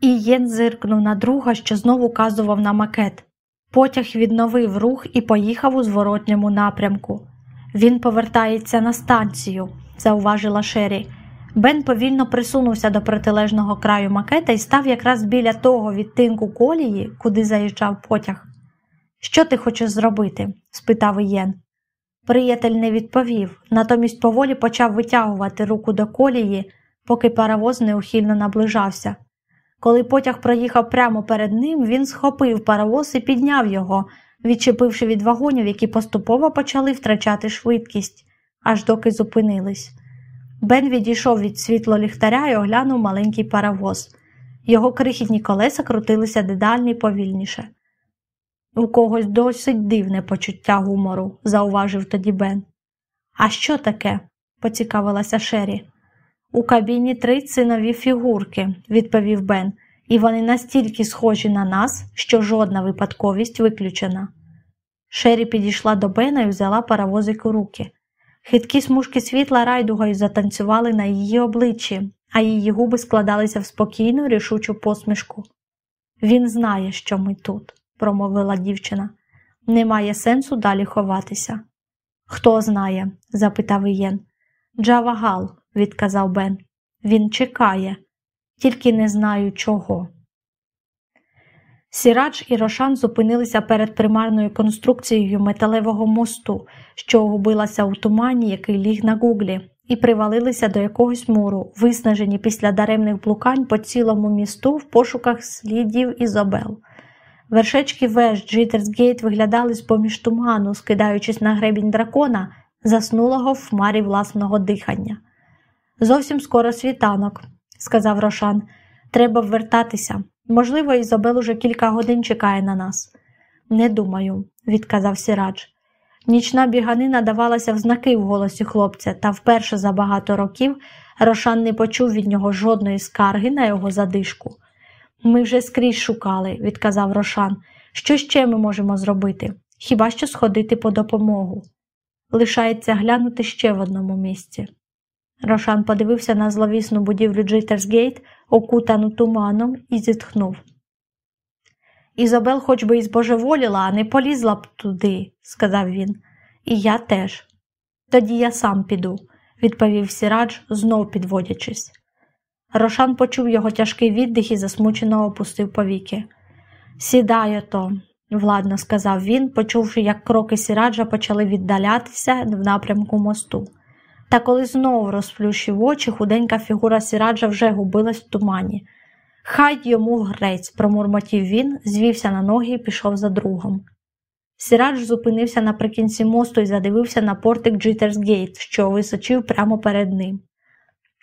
І Єн зиркнув на друга, що знову казував на макет. Потяг відновив рух і поїхав у зворотньому напрямку. Він повертається на станцію, зауважила Шері. Бен повільно присунувся до протилежного краю макета і став якраз біля того відтинку колії, куди заїжджав потяг. Що ти хочеш зробити? спитав Ієн. Приятель не відповів, натомість поволі почав витягувати руку до колії, поки паровоз неухильно наближався. Коли потяг проїхав прямо перед ним, він схопив паровоз і підняв його, відчепивши від вагонів, які поступово почали втрачати швидкість, аж доки зупинились. Бен відійшов від світло ліхтаря і оглянув маленький паровоз. Його крихітні колеса крутилися дедалі повільніше. У когось досить дивне почуття гумору, зауважив тоді Бен. А що таке? поцікавилася Шері. У кабіні три цинові фігурки, відповів Бен, і вони настільки схожі на нас, що жодна випадковість виключена. Шері підійшла до Бена і взяла паровозик у руки. Хиткі смужки світла райдугою затанцювали на її обличчі, а її губи складалися в спокійну, рішучу посмішку. Він знає, що ми тут, промовила дівчина. Немає сенсу далі ховатися. Хто знає? запитав Ієн. Джава Гал, відказав Бен. Він чекає, тільки не знаю чого. Сірач і Рошан зупинилися перед примарною конструкцією металевого мосту, що губилася у тумані, який ліг на Гуглі, і привалилися до якогось муру, виснажені після даремних блукань по цілому місту в пошуках слідів Ізобел. Вершечки веж Джитерсгейт виглядали з поміж туману, скидаючись на гребінь дракона, заснулого в хмарі власного дихання. Зовсім скоро світанок, сказав Рошан. Треба вертатися. Можливо, Ізобел уже кілька годин чекає на нас. Не думаю, відказав Сірач. Нічна біганина давалася в знаки в голосі хлопця, та вперше за багато років Рошан не почув від нього жодної скарги на його задишку. Ми вже скрізь шукали, відказав Рошан. Що ще ми можемо зробити? Хіба що сходити по допомогу? Лишається глянути ще в одному місці. Рошан подивився на зловісну будівлю Джитерсгейт, окутану туманом, і зітхнув. Ізобел хоч би і збожеволіла, а не полізла б туди, сказав він. І я теж. Тоді я сам піду, відповів Сірадж, знов підводячись. Рошан почув його тяжкий віддих і засмучено опустив повіки. Сідай ото, владно сказав він, почувши, як кроки Сіраджа почали віддалятися в напрямку мосту. Та коли знову розплющив очі, худенька фігура Сіраджа вже губилась в тумані. Хай йому грець, промурмотів він, звівся на ноги і пішов за другом. Сірадж зупинився наприкінці мосту і задивився на портик Джитерсгейт, що височив прямо перед ним.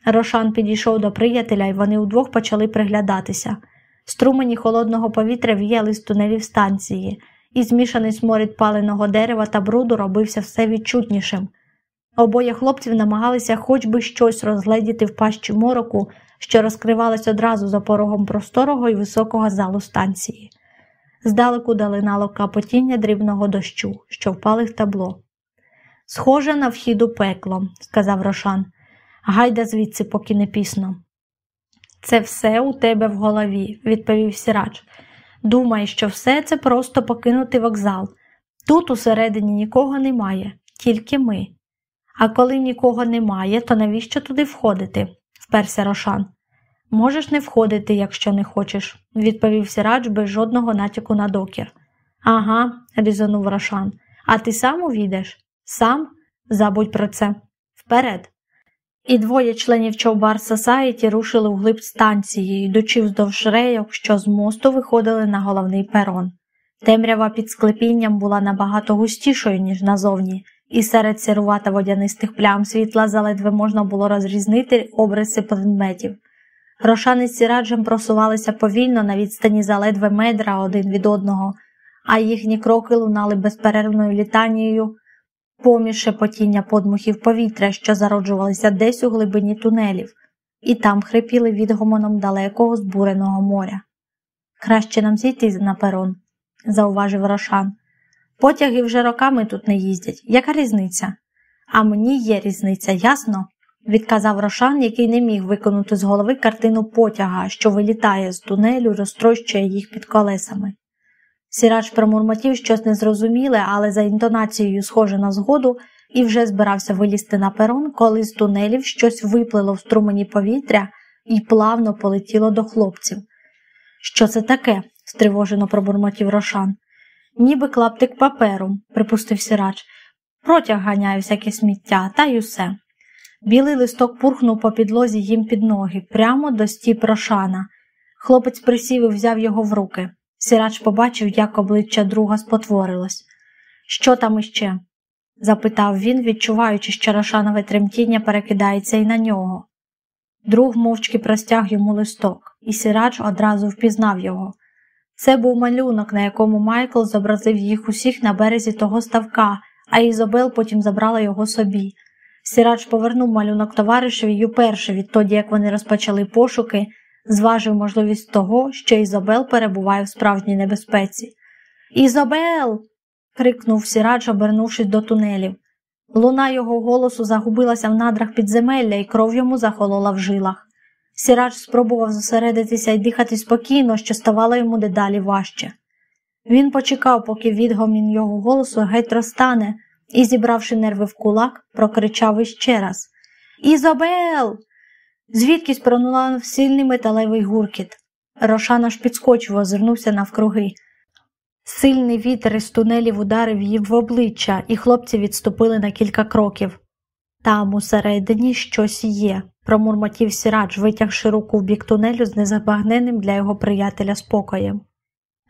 Рошан підійшов до приятеля, і вони удвох почали приглядатися. Струмені холодного повітря віяли з тунелів станції, і змішаний сморід паленого дерева та бруду робився все відчутнішим. Обоє хлопців намагалися хоч би щось розгледіти в пащі мороку, що розкривалась одразу за порогом просторого і високого залу станції. Здалеку долинало капотіння дрібного дощу, що впали в табло. Схоже на вхід у пекло, сказав Рошан. Гайда звідси, поки не пізно. Це все у тебе в голові, відповів Сірач. Думай, що все це просто покинутий вокзал. Тут усередині нікого немає, тільки ми. А коли нікого немає, то навіщо туди входити? вперся Рошан. Можеш не входити, якщо не хочеш, відповів Сірач без жодного натяку на докір. Ага, різонув Рошан. А ти сам увійдеш? Сам? Забудь про це. Вперед. І двоє членів Човбар Сосаєті рушили вглиб станції, йдучи вздовж рейок, що з мосту виходили на головний перон. Темрява під склепінням була набагато густішою, ніж назовні, і серед сірувата водянистих плям світла заледве можна було розрізнити обриси предметів. Рошани з сіраджем просувалися повільно на відстані заледве медра один від одного, а їхні кроки лунали безперервною літанією поміж шепотіння подмухів повітря, що зароджувалися десь у глибині тунелів, і там хрипіли відгомоном далекого збуреного моря. Краще нам зійти на перон, зауважив Рошан. Потяги вже роками тут не їздять. Яка різниця? А мені є різниця, ясно? відказав Рошан, який не міг виконати з голови картину потяга, що вилітає з тунелю, розтрощує їх під колесами. Сірач промурмотів щось незрозуміле, але за інтонацією схоже на згоду, і вже збирався вилізти на перон, коли з тунелів щось виплило в струмені повітря і плавно полетіло до хлопців. Що це таке? стривожено пробурмотів Рошан. Ніби клаптик паперу, припустив сірач. Протяг ганяє всяке сміття, та й усе. Білий листок пурхнув по підлозі їм під ноги, прямо до стіп Рошана. Хлопець присів і взяв його в руки. Сірач побачив, як обличчя друга спотворилось. Що там іще? запитав він, відчуваючи, що Рошанове тремтіння перекидається і на нього. Друг мовчки простяг йому листок, і сірач одразу впізнав його. Це був малюнок, на якому Майкл зобразив їх усіх на березі того ставка, а Ізобел потім забрала його собі. Сірач повернув малюнок товаришеві й уперше відтоді, як вони розпочали пошуки, зважив можливість того, що Ізобел перебуває в справжній небезпеці. Ізобел. крикнув Сірач, обернувшись до тунелів. Луна його голосу загубилася в надрах підземелля, і кров йому захолола в жилах. Сірач спробував зосередитися і дихати спокійно, що ставало йому дедалі важче. Він почекав, поки відгомін його голосу геть розтане, і, зібравши нерви в кулак, прокричав іще раз Ізобел! Звідкись пронула сильний металевий гуркіт. Рошан аж підскочив, озирнувся навкруги. Сильний вітер із тунелів ударив їм в обличчя, і хлопці відступили на кілька кроків. Там усередині щось є, промурмотів сірач, витягши руку в бік тунелю з незабагненним для його приятеля спокоєм.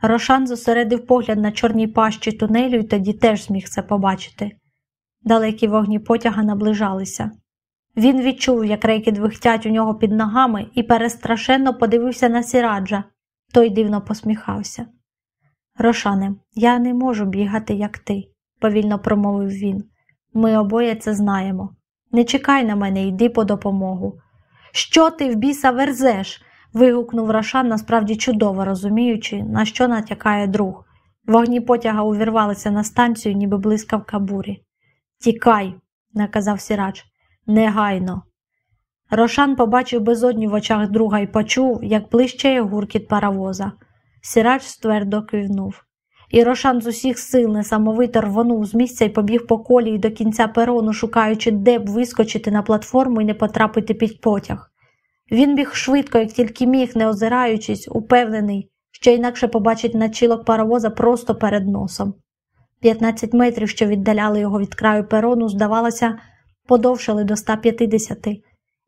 Рошан зосередив погляд на чорній пащі тунелю і тоді теж зміг це побачити. Далекі вогні потяга наближалися. Він відчув, як рейки двихтять у нього під ногами, і перестрашенно подивився на сіраджа. Той дивно посміхався. Рошане, я не можу бігати, як ти, повільно промовив він. Ми обоє це знаємо. Не чекай на мене, йди по допомогу. Що ти в біса верзеш? вигукнув Рошан, насправді чудово розуміючи, на що натякає друг. Вогні потяга увірвалися на станцію, ніби блискавка бурі. Тікай, наказав сірач, негайно. Рошан побачив безодню в очах друга і почув, як блищає гуркіт паровоза. Сірач ствердо кивнув. І Рошан з усіх сил несамовито рвонув з місця і побіг по колії до кінця перону, шукаючи, де б вискочити на платформу і не потрапити під потяг. Він біг швидко, як тільки міг, не озираючись, упевнений, що інакше побачить начільник паровоза просто перед носом. П'ятнадцять метрів, що віддаляли його від краю перону, здавалося, подовшили до 150,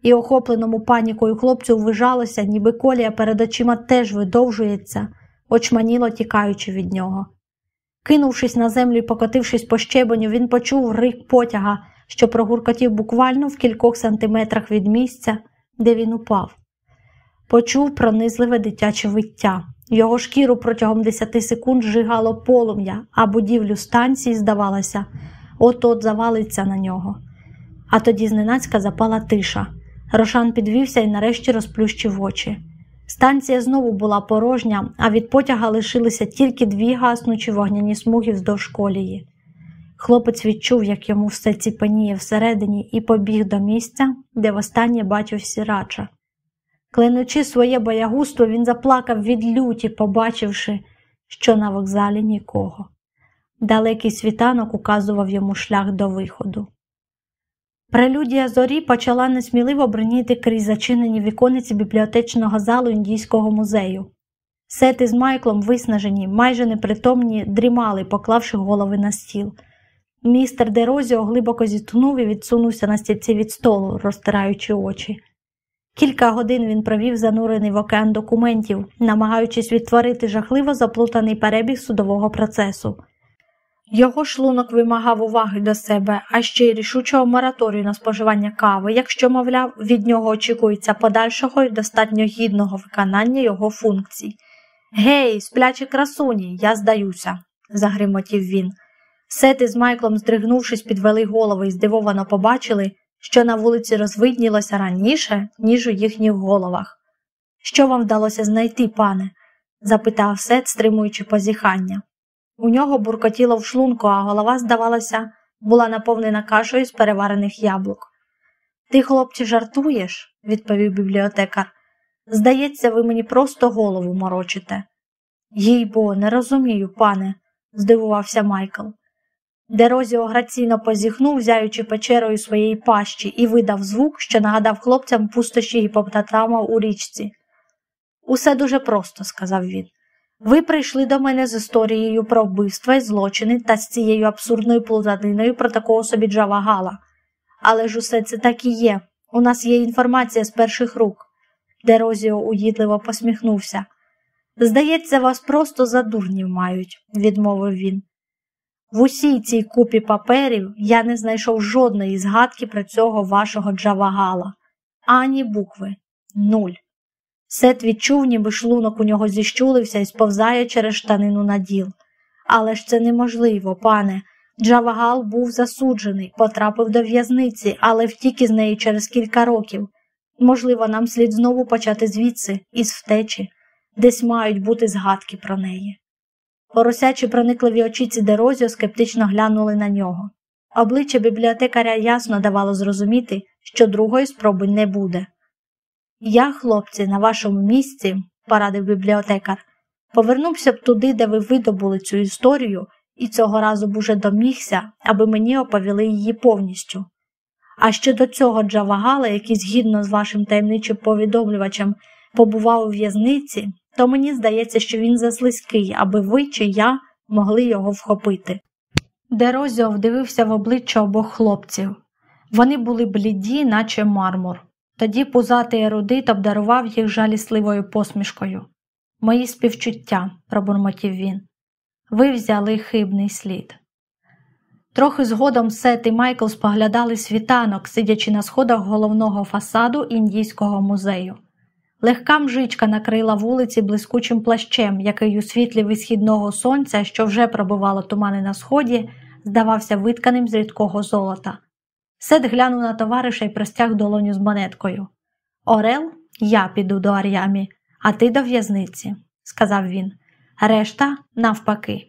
і охопленому панікою хлопцю ввижалося, ніби колія перед очима теж видовжується, очманіло тікаючи від нього. Кинувшись на землю і покотившись по щебеню, він почув рик потяга, що прогуркотів буквально в кількох сантиметрах від місця, де він упав. Почув пронизливе дитяче виття. Його шкіру протягом десяти секунд жигало полум'я, а будівлю станції, здавалося, от от завалиться на нього. А тоді зненацька запала тиша. Рошан підвівся і нарешті розплющив очі. Станція знову була порожня, а від потяга лишилися тільки дві гаснучі вогняні смуги вздовж колії. Хлопець відчув, як йому все ціпеніє всередині, і побіг до місця, де востаннє бачив сірача. Кленучи своє боягузтво, він заплакав від люті, побачивши, що на вокзалі нікого. Далекий світанок указував йому шлях до виходу. Прелюдія зорі почала несміливо бриніти крізь зачинені вікониці бібліотечного залу індійського музею. Сети з Майклом, виснажені, майже непритомні, дрімали, поклавши голови на стіл. Містер Дерозіо глибоко зітхнув і відсунувся на стільці від столу, розтираючи очі. Кілька годин він провів занурений в океан документів, намагаючись відтворити жахливо заплутаний перебіг судового процесу. Його шлунок вимагав уваги до себе, а ще й рішучого мораторію на споживання кави, якщо, мовляв, від нього очікується подальшого і достатньо гідного виконання його функцій. Гей, сплячі красуні, я здаюся, загримотів він. Сети з Майклом, здригнувшись, підвели голови і здивовано побачили, що на вулиці розвиднілося раніше, ніж у їхніх головах. Що вам вдалося знайти, пане? запитав Сет, стримуючи позіхання. У нього буркотіло в шлунку, а голова, здавалося, була наповнена кашею з переварених яблук. Ти, хлопче, жартуєш, відповів бібліотекар. Здається, ви мені просто голову морочите. Їй бо, не розумію, пане, здивувався Майкл. Дерозіо граційно позіхнув, взяючи печерою своєї пащі, і видав звук, що нагадав хлопцям пустощі гіпоптатама у річці. Усе дуже просто, сказав він. Ви прийшли до мене з історією про вбивства і злочини та з цією абсурдною плутаниною про такого собі Джава Гала. Але ж усе це так і є. У нас є інформація з перших рук. Дерозіо уїдливо посміхнувся. Здається, вас просто за дурнів мають, відмовив він. В усій цій купі паперів я не знайшов жодної згадки про цього вашого Джавагала, ані букви нуль. Сет відчув, ніби шлунок у нього зіщулився і сповзає через штанину на діл. Але ж це неможливо, пане. Джавагал був засуджений, потрапив до в'язниці, але втік із неї через кілька років. Можливо, нам слід знову почати звідси, із втечі, десь мають бути згадки про неї. Поросячі проникливі очіці Дерозіо скептично глянули на нього. Обличчя бібліотекаря ясно давало зрозуміти, що другої спроби не буде. Я, хлопці, на вашому місці, порадив бібліотекар, повернувся б туди, де ви видобули цю історію, і цього разу б уже домігся, аби мені оповіли її повністю. А ще до цього Джавагала, який згідно з вашим таємничим повідомлювачем побував у в'язниці, то мені здається, що він заслизький, аби ви чи я могли його вхопити. Дерозіо вдивився в обличчя обох хлопців. Вони були бліді, наче мармур. Тоді пузатий ерудит обдарував їх жалісливою посмішкою. Мої співчуття, пробурмотів він. Ви взяли хибний слід. Трохи згодом Сет і Майкл споглядали світанок, сидячи на сходах головного фасаду індійського музею. Легка мжичка накрила вулиці блискучим плащем, який у світлі висхідного сонця, що вже пробивало тумани на сході, здавався витканим з рідкого золота. Сет глянув на товариша і простяг долоню з монеткою. Орел, я піду до Ар'ямі, а ти до в'язниці, сказав він. Решта навпаки.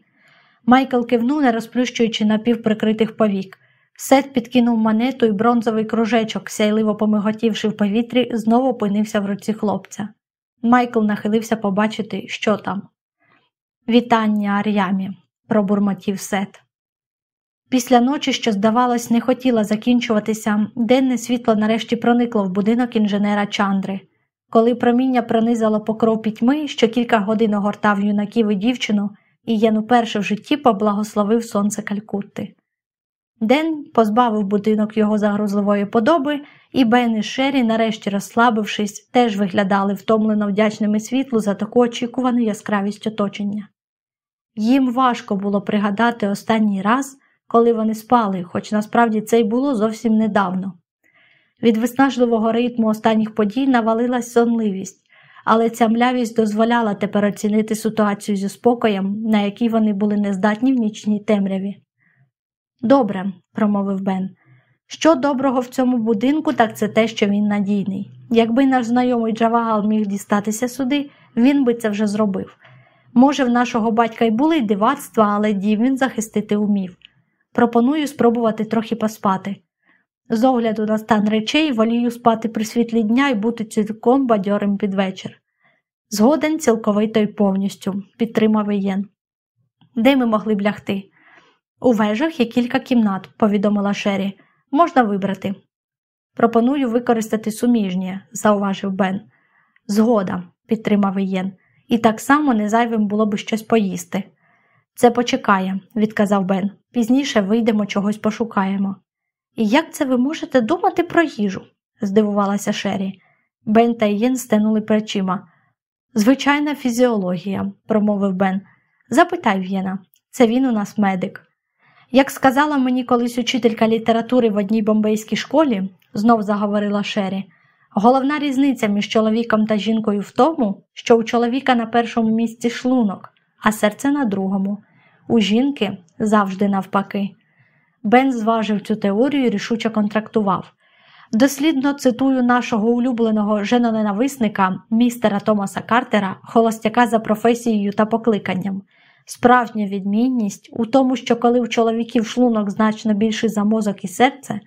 Майкл кивнув, не розплющуючи напівприкритих повік. Сет підкинув монету і бронзовий кружечок, сяйливо помиготівши в повітрі, знову опинився в руці хлопця. Майкл нахилився побачити, що там. Вітання Ар'ямі, пробурмотів Сет. Після ночі, що, здавалось, не хотіла закінчуватися, денне світло нарешті проникло в будинок інженера Чандри. Коли проміння пронизало покров пітьми, що кілька годин огортав юнаків і дівчину, і Єн уперше в житті поблагословив сонце Калькутти. День позбавив будинок його загрозливої подоби, і Бен і Шері, нарешті розслабившись, теж виглядали втомлено вдячними світлу за таку очікувану яскравість оточення. Їм важко було пригадати останній раз, коли вони спали, хоч насправді це й було зовсім недавно. Від виснажливого ритму останніх подій навалилась сонливість, але ця млявість дозволяла тепер оцінити ситуацію зі спокоєм, на якій вони були нездатні в нічній темряві. Добре, промовив Бен. Що доброго в цьому будинку, так це те, що він надійний. Якби наш знайомий Джавагал міг дістатися сюди, він би це вже зробив. Може, в нашого батька й були дивацтва, але дім він захистити умів. Пропоную спробувати трохи поспати. З огляду на стан речей волію спати при світлі дня і бути цілком бадьорим під вечір. Згоден цілковито й повністю, підтримав Ієн. Де ми могли б лягти? У вежах є кілька кімнат, повідомила Шері. Можна вибрати. Пропоную використати суміжні, зауважив Бен. Згода, підтримав Ієн. І так само незайвим було б щось поїсти. Це почекає, відказав Бен. Пізніше вийдемо чогось пошукаємо. І як це ви можете думати про їжу? здивувалася Шері. Бен та Ієн стенули плечима. Звичайна фізіологія, промовив Бен. Запитай В'єна, це він у нас медик. Як сказала мені колись учителька літератури в одній бомбейській школі, знов заговорила Шері, головна різниця між чоловіком та жінкою в тому, що у чоловіка на першому місці шлунок, а серце на другому. У жінки завжди навпаки. Бен зважив цю теорію і рішуче контрактував. Дослідно цитую нашого улюбленого женоненависника, містера Томаса Картера, холостяка за професією та покликанням. Справжня відмінність у тому, що коли у чоловіків шлунок значно більший за мозок і серце,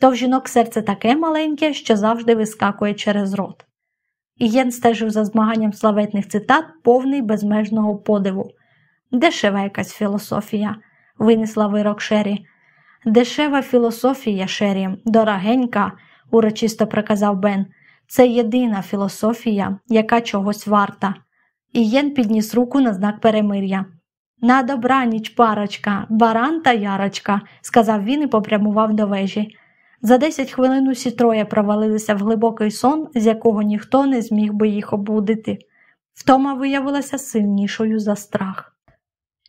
то в жінок серце таке маленьке, що завжди вискакує через рот. Ієн стежив за змаганням славетних цитат, повний безмежного подиву. Дешева якась філософія, винесла вирок Шері. Дешева філософія, Шері, дорогенька, урочисто проказав Бен. Це єдина філософія, яка чогось варта. Ієн підніс руку на знак перемир'я. На добраніч, парочка, баран та ярочка, сказав він і попрямував до вежі. За десять хвилин усі троє провалилися в глибокий сон, з якого ніхто не зміг би їх обудити. Втома виявилася сильнішою за страх.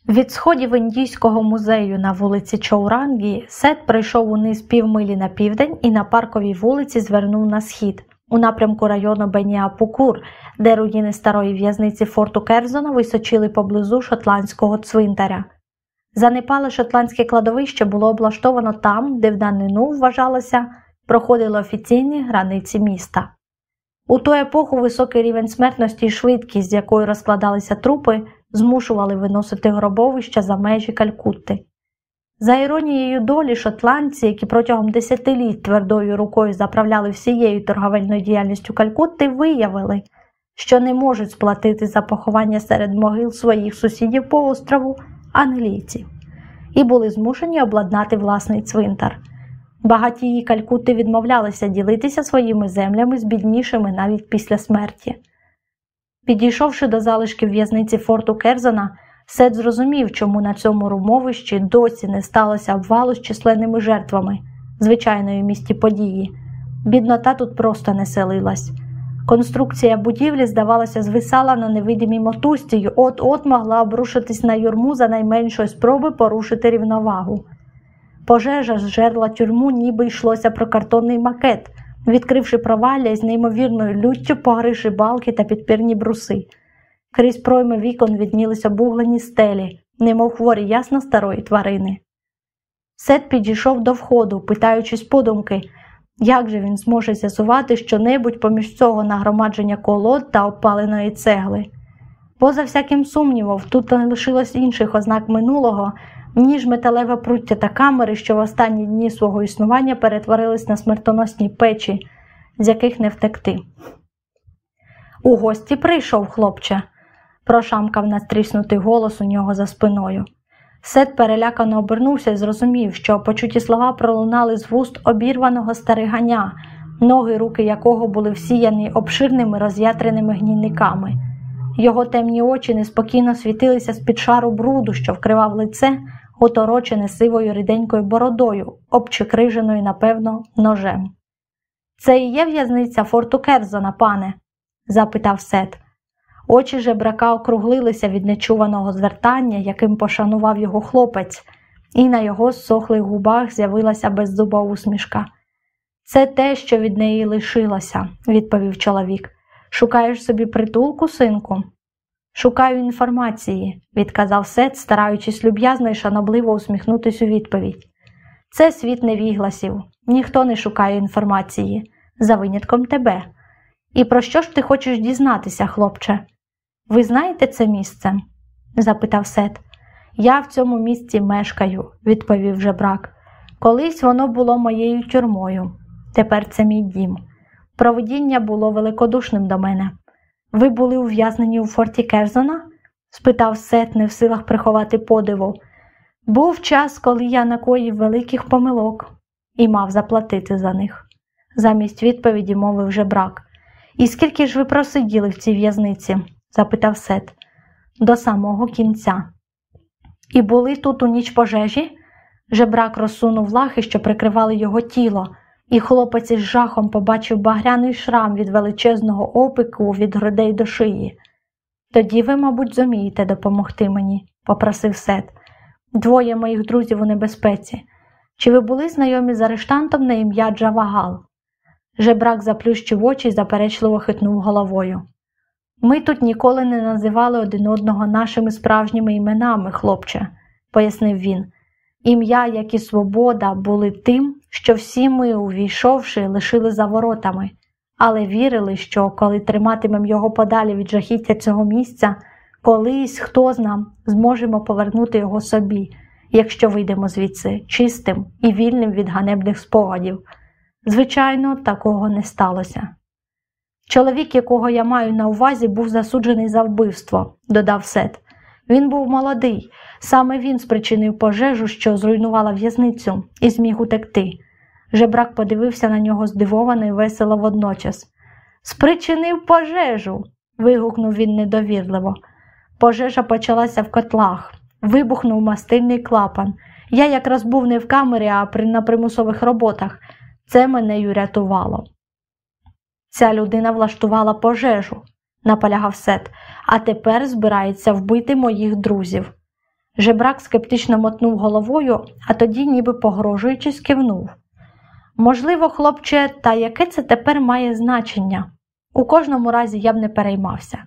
Від сходів індійського музею на вулиці Чоурангі Сет прийшов униз півмилі на південь і на парковій вулиці звернув на схід, у напрямку району Беніапукур, де руїни старої в'язниці форту Керзона височили поблизу шотландського цвинтаря. Занепале шотландське кладовище було облаштовано там, де в данину вважалося, проходили офіційні границі міста. У ту епоху високий рівень смертності і швидкість, з якою розкладалися трупи, змушували виносити гробовища за межі Калькутти. За іронією долі, шотландці, які протягом десятиліть твердою рукою заправляли всією торговельною діяльністю Калькутти, виявили, що не можуть сплатити за поховання серед могил своїх сусідів по острову англійців, і були змушені обладнати власний цвинтар. Багатії Калькутти відмовлялися ділитися своїми землями з біднішими навіть після смерті. Підійшовши до залишків в'язниці форту Керзона, Сет зрозумів, чому на цьому румовищі досі не сталося обвалу з численними жертвами звичайної місті події. Біднота тут просто не селилась. Конструкція будівлі, здавалося, звисала на невидимій мотузці й от-от могла обрушитись на юрму за найменшої спроби порушити рівновагу. Пожежа зжерла тюрму, ніби йшлося про картонний макет, відкривши провалля з неймовірною люттю погриші балки та підпірні бруси. Крізь пройми вікон віднілися буглені стелі, немов хворі ясно старої тварини. Сет підійшов до входу, питаючись подумки, як же він зможе з'ясувати щонебудь поміж цього нагромадження колод та опаленої цегли. Поза всяким сумнівом, тут не лишилось інших ознак минулого, ніж металеве пруття та камери, що в останні дні свого існування перетворились на смертоносні печі, з яких не втекти. У гості прийшов хлопче, прошамкав настріснутий голос у нього за спиною. Сет перелякано обернувся і зрозумів, що почуті слова пролунали з вуст обірваного стариганя, ноги руки якого були всіяні обширними роз'ятреними гнійниками. Його темні очі неспокійно світилися з під шару бруду, що вкривав лице, оторочене сивою ріденькою бородою, обчикриженою, напевно, ножем. Це і є в'язниця форту Керзона, пане? запитав Сет. Очі жебрака округлилися від нечуваного звертання, яким пошанував його хлопець, і на його сохлих губах з'явилася беззуба усмішка. Це те, що від неї лишилося, відповів чоловік. Шукаєш собі притулку, синку? Шукаю інформації, відказав Сет, стараючись люб'язно і шанобливо усміхнутись у відповідь. Це світ невігласів, ніхто не шукає інформації, за винятком тебе. І про що ж ти хочеш дізнатися, хлопче? Ви знаєте це місце? запитав Сет. Я в цьому місці мешкаю, відповів жебрак. Колись воно було моєю тюрмою, тепер це мій дім. Провидіння було великодушним до мене. Ви були ув'язнені у форті Керзона? спитав Сет, не в силах приховати подиву. Був час, коли я накоїв великих помилок і мав заплатити за них. Замість відповіді мовив жебрак. І скільки ж ви просиділи в цій в'язниці? Запитав Сет. До самого кінця. І були тут у ніч пожежі? Жебрак розсунув лахи, що прикривали його тіло, і хлопець із жахом побачив багряний шрам від величезного опику від грудей до шиї. Тоді ви, мабуть, зумієте допомогти мені, попросив Сет. Двоє моїх друзів у небезпеці. Чи ви були знайомі з арештантом на ім'я Джавагал? Жебрак заплющив очі і заперечливо хитнув головою. Ми тут ніколи не називали один одного нашими справжніми іменами, хлопче, пояснив він. Ім'я, як і свобода, були тим, що всі ми, увійшовши, лишили за воротами, але вірили, що коли триматимемо його подалі від жахіття цього місця, колись, хто з нам, зможемо повернути його собі, якщо вийдемо звідси чистим і вільним від ганебних спогадів. Звичайно, такого не сталося. Чоловік, якого я маю на увазі, був засуджений за вбивство, додав Сет. Він був молодий, саме він спричинив пожежу, що зруйнувала в'язницю, і зміг утекти. Жебрак подивився на нього здивовано і весело водночас. Спричинив пожежу. вигукнув він недовірливо. Пожежа почалася в котлах, вибухнув мастильний клапан. Я якраз був не в камері, а при, на примусових роботах. Це мене й урятувало. Ця людина влаштувала пожежу, наполягав Сет, а тепер збирається вбити моїх друзів. Жебрак скептично мотнув головою, а тоді, ніби погрожуючись, кивнув. Можливо, хлопче, та яке це тепер має значення? У кожному разі я б не переймався.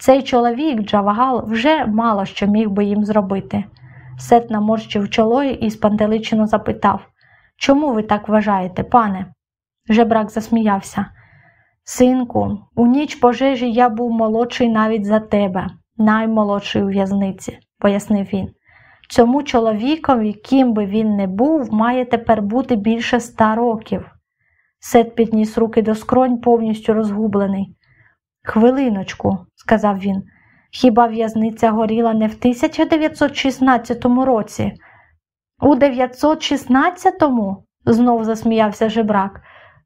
Цей чоловік, Джавагал, вже мало що міг би їм зробити. Сет наморщив чоло і спантеличено запитав Чому ви так вважаєте, пане? Жебрак засміявся. Синку, у ніч пожежі я був молодший навіть за тебе, наймолодший у в'язниці, пояснив він. Цьому чоловікові, ким би він не був, має тепер бути більше ста років. Сет підніс руки до скронь, повністю розгублений. Хвилиночку, сказав він, хіба в'язниця горіла не в 1916 році? У 916-му? знов засміявся жебрак.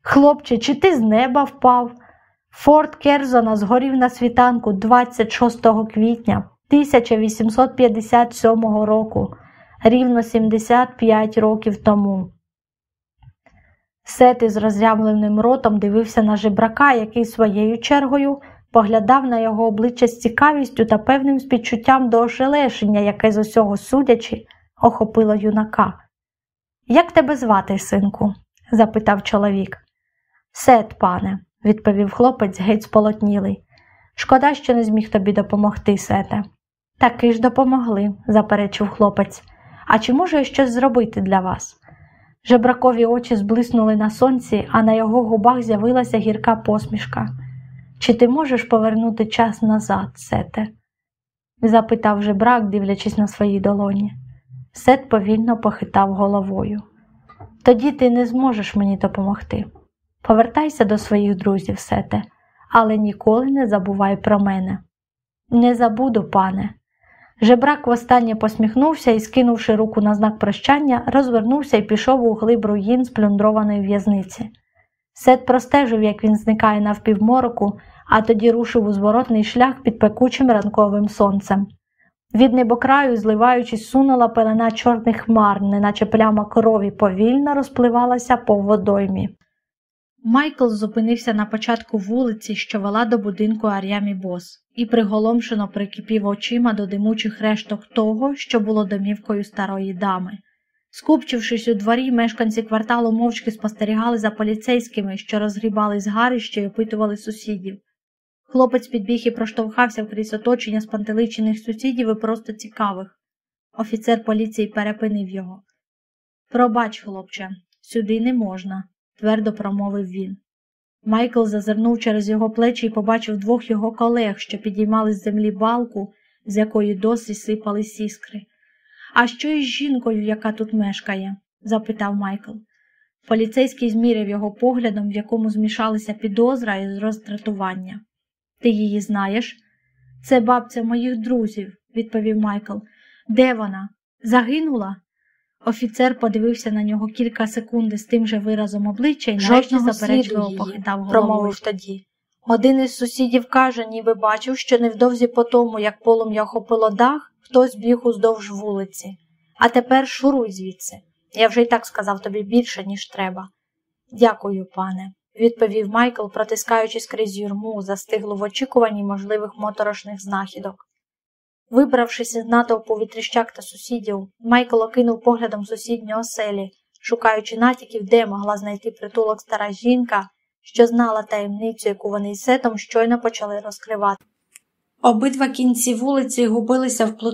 Хлопче, чи ти з неба впав? Форт Керзона згорів на світанку 26 квітня 1857 року, рівно 75 років тому. Сет із розрямленим ротом дивився на жебрака, який своєю чергою поглядав на його обличчя з цікавістю та певним спідчуттям до ошелешення, яке з усього судячи, охопило юнака. Як тебе звати, синку? запитав чоловік. Сет, пане, відповів хлопець геть сполотнілий. Шкода, що не зміг тобі допомогти, сете. Таки ж допомогли, заперечив хлопець. А чи можу я щось зробити для вас? Жебракові очі зблиснули на сонці, а на його губах з'явилася гірка посмішка. Чи ти можеш повернути час назад, сете? запитав жебрак, дивлячись на свої долоні. Сет повільно похитав головою. Тоді ти не зможеш мені допомогти. Повертайся до своїх друзів, сете, але ніколи не забувай про мене. Не забуду, пане. Жебрак востаннє посміхнувся і, скинувши руку на знак прощання, розвернувся і пішов у глиб руїн сплюндрованої в'язниці. Сет простежив, як він зникає навпівмороку, а тоді рушив у зворотний шлях під пекучим ранковим сонцем. Від небокраю, зливаючись, сунула пелена чорних хмар, неначе пляма крові повільно розпливалася по водоймі. Майкл зупинився на початку вулиці, що вела до будинку Ар'ямі Бос, і приголомшено прикипів очима до димучих решток того, що було домівкою старої дами. Скупчившись у дворі, мешканці кварталу мовчки спостерігали за поліцейськими, що розгрібали згарище й опитували сусідів. Хлопець підбіг і проштовхався крізь оточення спантеличених сусідів і просто цікавих. Офіцер поліції перепинив його. Пробач, хлопче, сюди не можна твердо промовив він. Майкл зазирнув через його плечі і побачив двох його колег, що підіймали з землі балку, з якої досі сипались іскри. А що із жінкою, яка тут мешкає? запитав Майкл. Поліцейський зміряв його поглядом, в якому змішалися підозра і роздратування. Ти її знаєш? Це бабця моїх друзів, відповів Майкл. Де вона? Загинула? Офіцер подивився на нього кілька секунд з тим же виразом обличчя і нарешті заперечливо похитав головою. промовив тоді. Один із сусідів каже, ніби бачив, що невдовзі по тому, як полум'я охопило дах, хтось біг уздовж вулиці. А тепер шуруй звідси. Я вже й так сказав тобі більше, ніж треба. Дякую, пане, відповів Майкл, протискаючись крізь юрму, застигло в очікуванні можливих моторошних знахідок. Вибравшись із натовпу від та сусідів, Майкл окинув поглядом сусідньої оселі, шукаючи натяків, де могла знайти притулок стара жінка, що знала таємницю, яку вони із сетом щойно почали розкривати. Обидва кінці вулиці губилися в